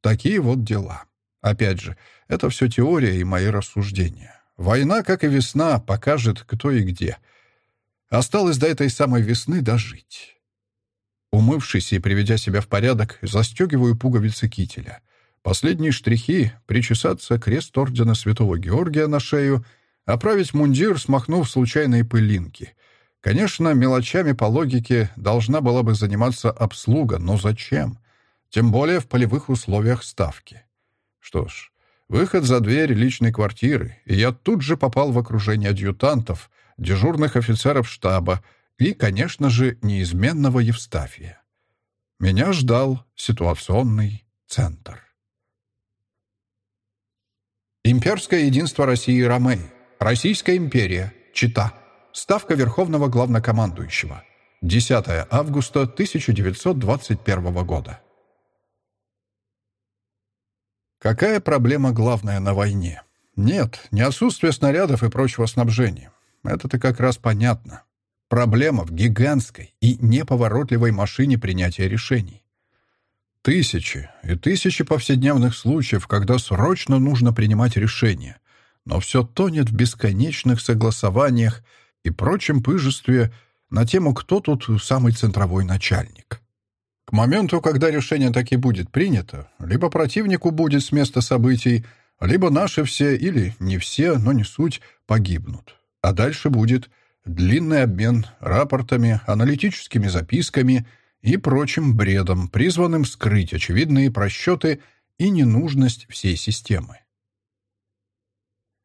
Такие вот дела. Опять же, это все теория и мои рассуждения. Война, как и весна, покажет, кто и где. Осталось до этой самой весны дожить. Умывшись и приведя себя в порядок, застегиваю пуговицы кителя. Последние штрихи — причесаться крест ордена Святого Георгия на шею — Оправить мундир, смахнув случайные пылинки. Конечно, мелочами по логике должна была бы заниматься обслуга, но зачем? Тем более в полевых условиях ставки. Что ж, выход за дверь личной квартиры, и я тут же попал в окружение адъютантов, дежурных офицеров штаба и, конечно же, неизменного Евстафия. Меня ждал ситуационный центр. Имперское единство России и Ромеи. Российская империя. Чита. Ставка Верховного Главнокомандующего. 10 августа 1921 года. Какая проблема главная на войне? Нет, не отсутствие снарядов и прочего снабжения. Это-то как раз понятно. Проблема в гигантской и неповоротливой машине принятия решений. Тысячи и тысячи повседневных случаев, когда срочно нужно принимать решения, но все тонет в бесконечных согласованиях и прочем пыжестве на тему, кто тут самый центровой начальник. К моменту, когда решение таки будет принято, либо противнику будет с места событий, либо наши все, или не все, но не суть, погибнут. А дальше будет длинный обмен рапортами, аналитическими записками и прочим бредом, призванным скрыть очевидные просчеты и ненужность всей системы.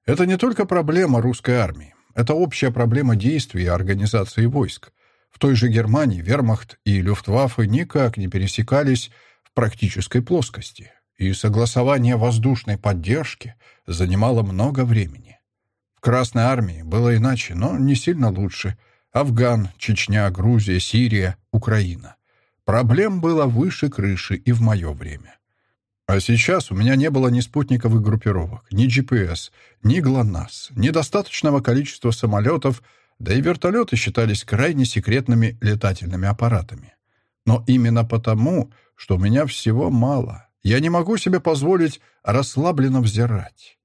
Это не только проблема русской армии. Это общая проблема действий и организации войск. В той же Германии вермахт и люфтваффе никак не пересекались в практической плоскости, и согласование воздушной поддержки занимало много времени. В Красной армии было иначе, но не сильно лучше. Афган, Чечня, Грузия, Сирия, Украина. Проблем было выше крыши и в мое время. А сейчас у меня не было ни спутниковых группировок, ни GPS, ни ГЛОНАСС, ни достаточного количества самолетов, да и вертолеты считались крайне секретными летательными аппаратами. Но именно потому, что у меня всего мало, я не могу себе позволить расслабленно взирать.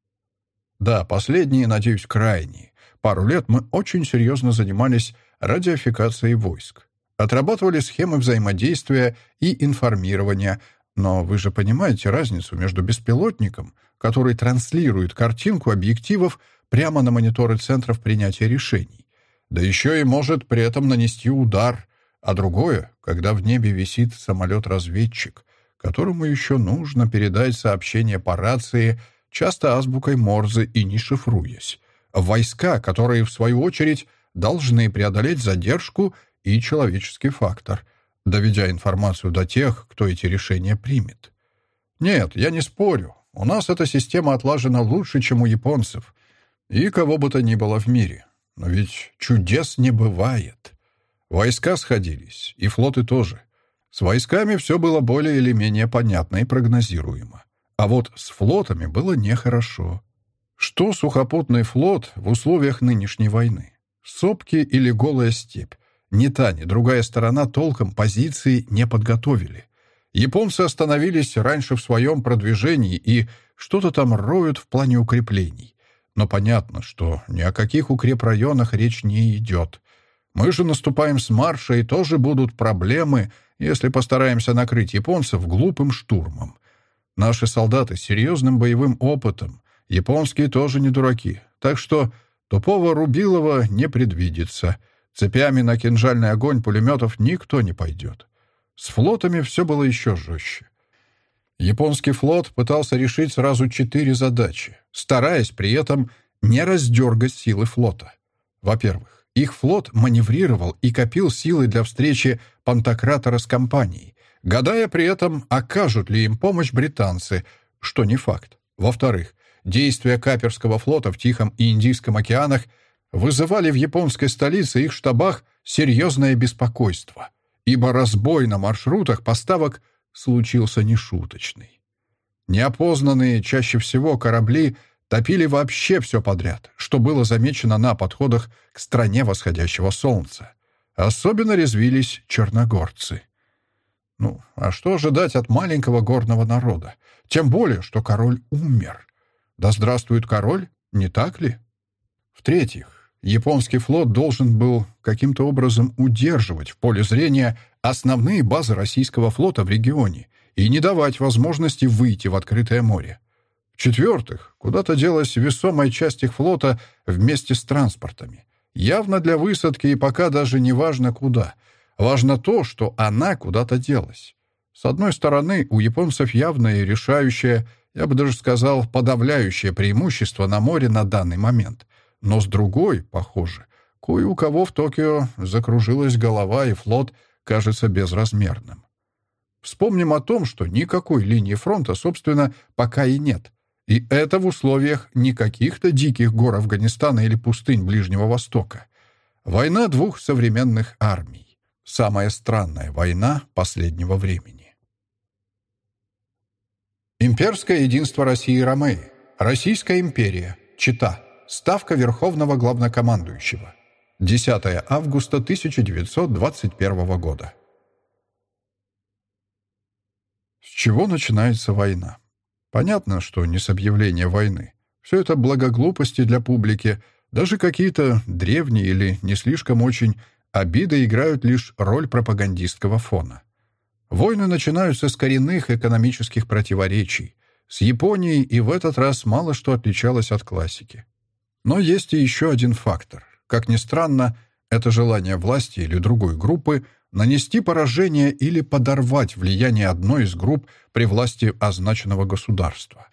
Да, последние, надеюсь, крайние. Пару лет мы очень серьезно занимались радиофикацией войск. Отрабатывали схемы взаимодействия и информирования, но вы же понимаете разницу между беспилотником, который транслирует картинку объективов прямо на мониторы центров принятия решений, да еще и может при этом нанести удар, а другое, когда в небе висит самолет-разведчик, которому еще нужно передать сообщение по рации, часто азбукой Морзе и не шифруясь. Войска, которые, в свою очередь, должны преодолеть задержку и человеческий фактор, доведя информацию до тех, кто эти решения примет. Нет, я не спорю. У нас эта система отлажена лучше, чем у японцев. И кого бы то ни было в мире. Но ведь чудес не бывает. Войска сходились, и флоты тоже — с войсками все было более или менее понятно и прогнозируемо. А вот с флотами было нехорошо. Что сухопутный флот в условиях нынешней войны? Сопки или голая степь? Ни та, ни другая сторона толком позиции не подготовили. Японцы остановились раньше в своем продвижении и что-то там роют в плане укреплений. Но понятно, что ни о каких укрепрайонах речь не идет. Мы же наступаем с марша, и тоже будут проблемы — если постараемся накрыть японцев глупым штурмом. Наши солдаты с серьезным боевым опытом, японские тоже не дураки, так что тупого Рубилова не предвидится. Цепями на кинжальный огонь пулеметов никто не пойдет. С флотами все было еще жестче. Японский флот пытался решить сразу четыре задачи, стараясь при этом не раздергать силы флота. Во-первых, их флот маневрировал и копил силы для встречи Пантократора с компанией, гадая при этом, окажут ли им помощь британцы, что не факт. Во-вторых, действия Каперского флота в Тихом и Индийском океанах вызывали в японской столице их штабах серьезное беспокойство, ибо разбой на маршрутах поставок случился нешуточный. Неопознанные чаще всего корабли – Топили вообще все подряд, что было замечено на подходах к стране восходящего солнца. Особенно резвились черногорцы. Ну, а что ожидать от маленького горного народа? Тем более, что король умер. Да здравствует король, не так ли? В-третьих, японский флот должен был каким-то образом удерживать в поле зрения основные базы российского флота в регионе и не давать возможности выйти в открытое море. В-четвертых, куда-то делась весомая часть их флота вместе с транспортами. Явно для высадки и пока даже не важно куда. Важно то, что она куда-то делась. С одной стороны, у японцев явное решающее, я бы даже сказал, подавляющее преимущество на море на данный момент. Но с другой, похоже, кое у кого в Токио закружилась голова, и флот кажется безразмерным. Вспомним о том, что никакой линии фронта, собственно, пока и нет. И это в условиях не каких-то диких гор Афганистана или пустынь Ближнего Востока. Война двух современных армий. Самая странная война последнего времени. Имперское единство России и Ромеи. Российская империя. Чита. Ставка Верховного Главнокомандующего. 10 августа 1921 года. С чего начинается война? Понятно, что не с объявления войны. Все это благоглупости для публики. Даже какие-то древние или не слишком очень обиды играют лишь роль пропагандистского фона. Войны начинаются с коренных экономических противоречий. С Японией и в этот раз мало что отличалось от классики. Но есть и еще один фактор. Как ни странно, это желание власти или другой группы нанести поражение или подорвать влияние одной из групп при власти означенного государства.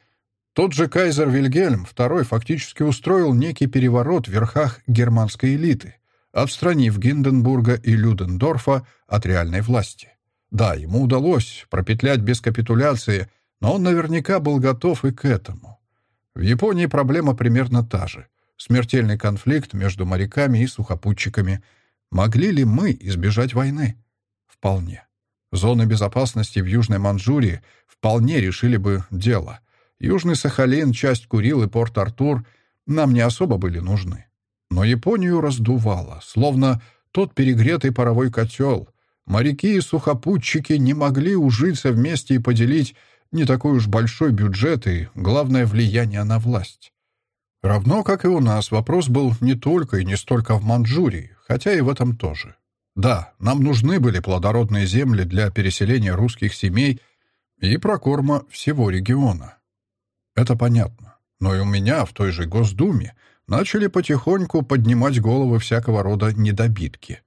Тот же кайзер Вильгельм II фактически устроил некий переворот в верхах германской элиты, отстранив Гинденбурга и Людендорфа от реальной власти. Да, ему удалось пропетлять без капитуляции, но он наверняка был готов и к этому. В Японии проблема примерно та же. Смертельный конфликт между моряками и сухопутчиками – Могли ли мы избежать войны? Вполне. Зоны безопасности в Южной Манчжурии вполне решили бы дело. Южный Сахалин, часть Курил и Порт-Артур нам не особо были нужны. Но Японию раздувало, словно тот перегретый паровой котел. Моряки и сухопутчики не могли ужиться вместе и поделить не такой уж большой бюджет и, главное, влияние на власть. Равно, как и у нас, вопрос был не только и не столько в Манчжурии, хотя и в этом тоже. Да, нам нужны были плодородные земли для переселения русских семей и прокорма всего региона. Это понятно. Но и у меня в той же Госдуме начали потихоньку поднимать головы всякого рода недобитки.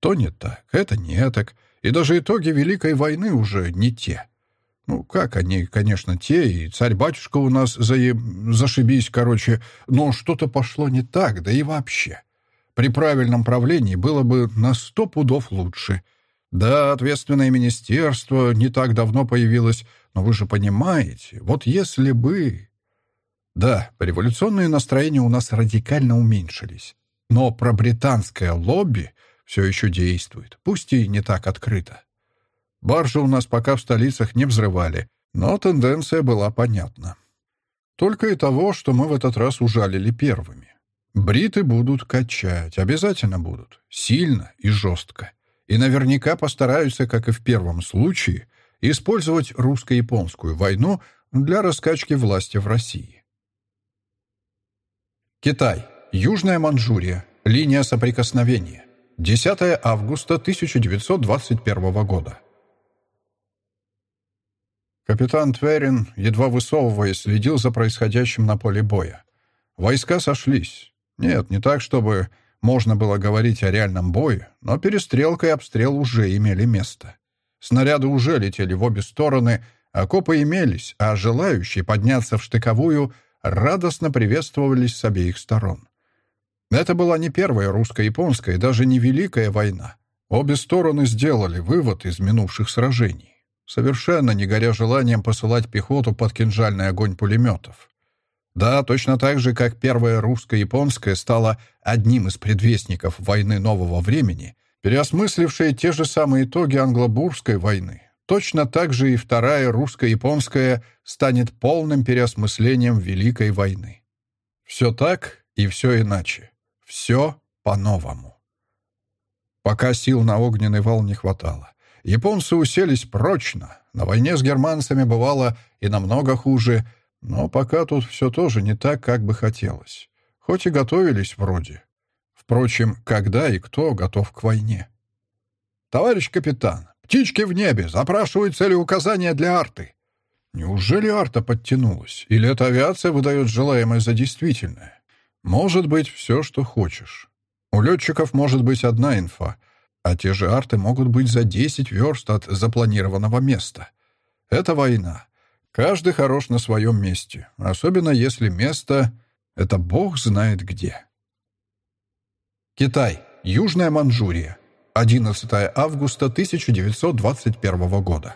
То не так, это не так, и даже итоги Великой войны уже не те. Ну, как они, конечно, те, и царь-батюшка у нас заеб... зашибись, короче, но что-то пошло не так, да и вообще. При правильном правлении было бы на сто пудов лучше. Да, ответственное министерство не так давно появилось, но вы же понимаете, вот если бы... Да, революционные настроения у нас радикально уменьшились. Но про британское лобби все еще действует, пусть и не так открыто. Баржи у нас пока в столицах не взрывали, но тенденция была понятна. Только и того, что мы в этот раз ужалили первыми. Бриты будут качать, обязательно будут, сильно и жестко. И наверняка постараются, как и в первом случае, использовать русско-японскую войну для раскачки власти в России. Китай. Южная Манчжурия. Линия соприкосновения. 10 августа 1921 года. Капитан Тверин, едва высовываясь, следил за происходящим на поле боя. Войска сошлись. Нет, не так, чтобы можно было говорить о реальном бое, но перестрелка и обстрел уже имели место. Снаряды уже летели в обе стороны, окопы имелись, а желающие подняться в штыковую радостно приветствовались с обеих сторон. Это была не первая русско-японская, даже не Великая война. Обе стороны сделали вывод из минувших сражений, совершенно не горя желанием посылать пехоту под кинжальный огонь пулеметов. Да, точно так же, как первая русско-японская стала одним из предвестников войны нового времени, переосмыслившая те же самые итоги англобурской войны, точно так же и вторая русско-японская станет полным переосмыслением Великой войны. Все так и все иначе. Все по-новому. Пока сил на огненный вал не хватало. Японцы уселись прочно. На войне с германцами бывало и намного хуже — но пока тут все тоже не так, как бы хотелось. Хоть и готовились вроде. Впрочем, когда и кто готов к войне? «Товарищ капитан, птички в небе, запрашивают цели указания для арты». Неужели арта подтянулась? Или эта авиация выдает желаемое за действительное? Может быть, все, что хочешь. У летчиков может быть одна инфа, а те же арты могут быть за 10 верст от запланированного места. Это война. Каждый хорош на своем месте, особенно если место — это бог знает где. Китай. Южная Манчжурия. 11 августа 1921 года.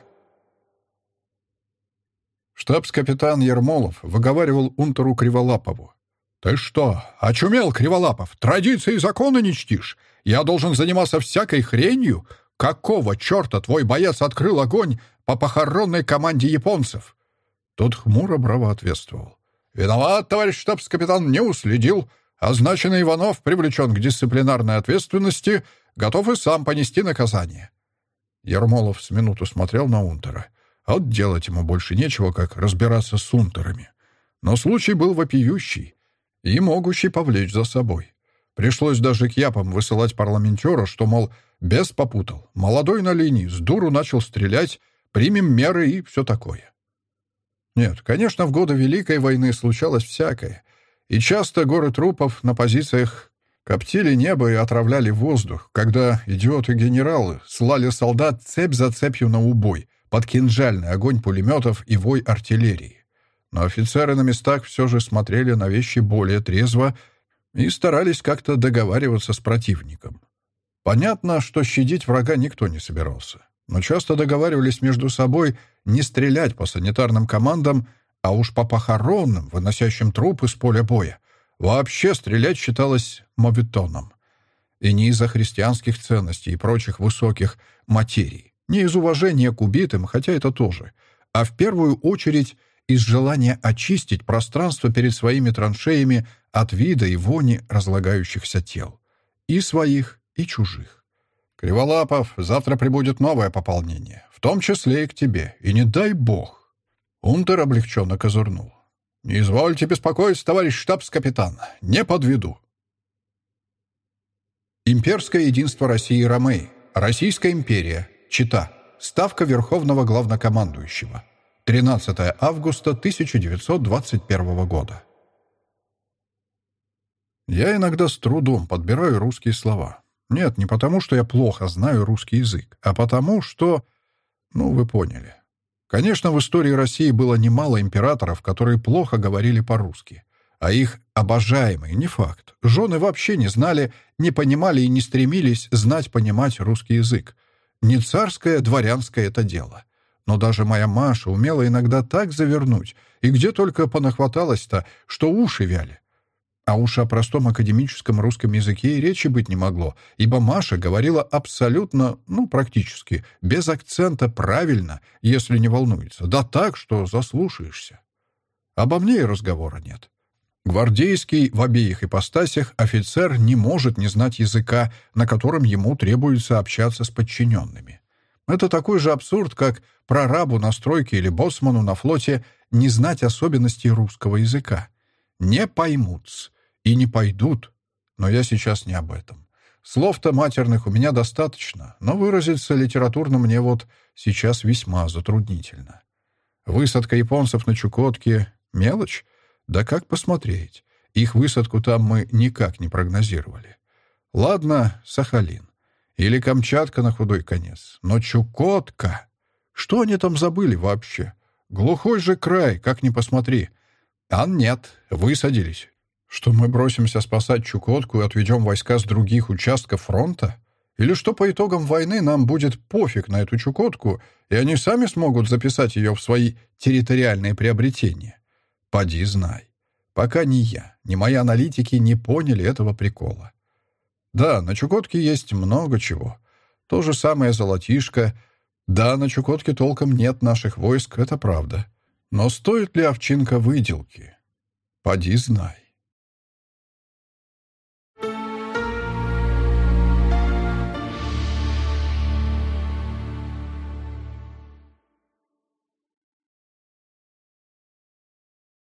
Штабс-капитан Ермолов выговаривал унтеру Криволапову. «Ты что, очумел, Криволапов? Традиции и законы не чтишь? Я должен заниматься всякой хренью? Какого черта твой боец открыл огонь по похоронной команде японцев? Тот хмуро браво ответствовал. «Виноват, товарищ штабс-капитан, не уследил. Означенный Иванов привлечен к дисциплинарной ответственности, готов и сам понести наказание». Ермолов с минуту смотрел на Унтера. А делать ему больше нечего, как разбираться с Унтерами. Но случай был вопиющий и могущий повлечь за собой. Пришлось даже к япам высылать парламентера, что, мол, без попутал. Молодой на линии, с дуру начал стрелять, примем меры и все такое. Нет, конечно, в годы Великой войны случалось всякое. И часто горы трупов на позициях коптили небо и отравляли воздух, когда идиоты-генералы слали солдат цепь за цепью на убой, под кинжальный огонь пулеметов и вой артиллерии. Но офицеры на местах все же смотрели на вещи более трезво и старались как-то договариваться с противником. Понятно, что щадить врага никто не собирался но часто договаривались между собой не стрелять по санитарным командам, а уж по похоронным, выносящим труп из поля боя. Вообще стрелять считалось моветоном. И не из-за христианских ценностей и прочих высоких материй. Не из уважения к убитым, хотя это тоже. А в первую очередь из желания очистить пространство перед своими траншеями от вида и вони разлагающихся тел. И своих, и чужих. «Криволапов, завтра прибудет новое пополнение, в том числе и к тебе, и не дай бог!» Унтер облегченно козырнул. «Не извольте беспокоиться, товарищ штабс-капитан, не подведу». Имперское единство России и Ромеи. Российская империя. Чита. Ставка Верховного Главнокомандующего. 13 августа 1921 года. Я иногда с трудом подбираю русские слова. Нет, не потому, что я плохо знаю русский язык, а потому, что... Ну, вы поняли. Конечно, в истории России было немало императоров, которые плохо говорили по-русски. А их обожаемые, не факт. Жены вообще не знали, не понимали и не стремились знать-понимать русский язык. Не царское, дворянское это дело. Но даже моя Маша умела иногда так завернуть, и где только понахваталась-то, что уши вяли. А уж о простом академическом русском языке и речи быть не могло, ибо Маша говорила абсолютно, ну, практически, без акцента правильно, если не волнуется, да так, что заслушаешься. Обо мне и разговора нет. Гвардейский в обеих ипостасях офицер не может не знать языка, на котором ему требуется общаться с подчиненными. Это такой же абсурд, как прорабу на стройке или боссману на флоте не знать особенностей русского языка. Не поймут и не пойдут. Но я сейчас не об этом. Слов-то матерных у меня достаточно, но выразиться литературно мне вот сейчас весьма затруднительно. Высадка японцев на Чукотке — мелочь? Да как посмотреть? Их высадку там мы никак не прогнозировали. Ладно, Сахалин. Или Камчатка на худой конец. Но Чукотка... Что они там забыли вообще? Глухой же край, как ни посмотри. А нет, высадились. Что мы бросимся спасать Чукотку и отведем войска с других участков фронта? Или что по итогам войны нам будет пофиг на эту Чукотку, и они сами смогут записать ее в свои территориальные приобретения? Поди знай. Пока ни я, ни мои аналитики не поняли этого прикола. Да, на Чукотке есть много чего. То же самое золотишко. Да, на Чукотке толком нет наших войск, это правда. Но стоит ли овчинка выделки? Поди знай.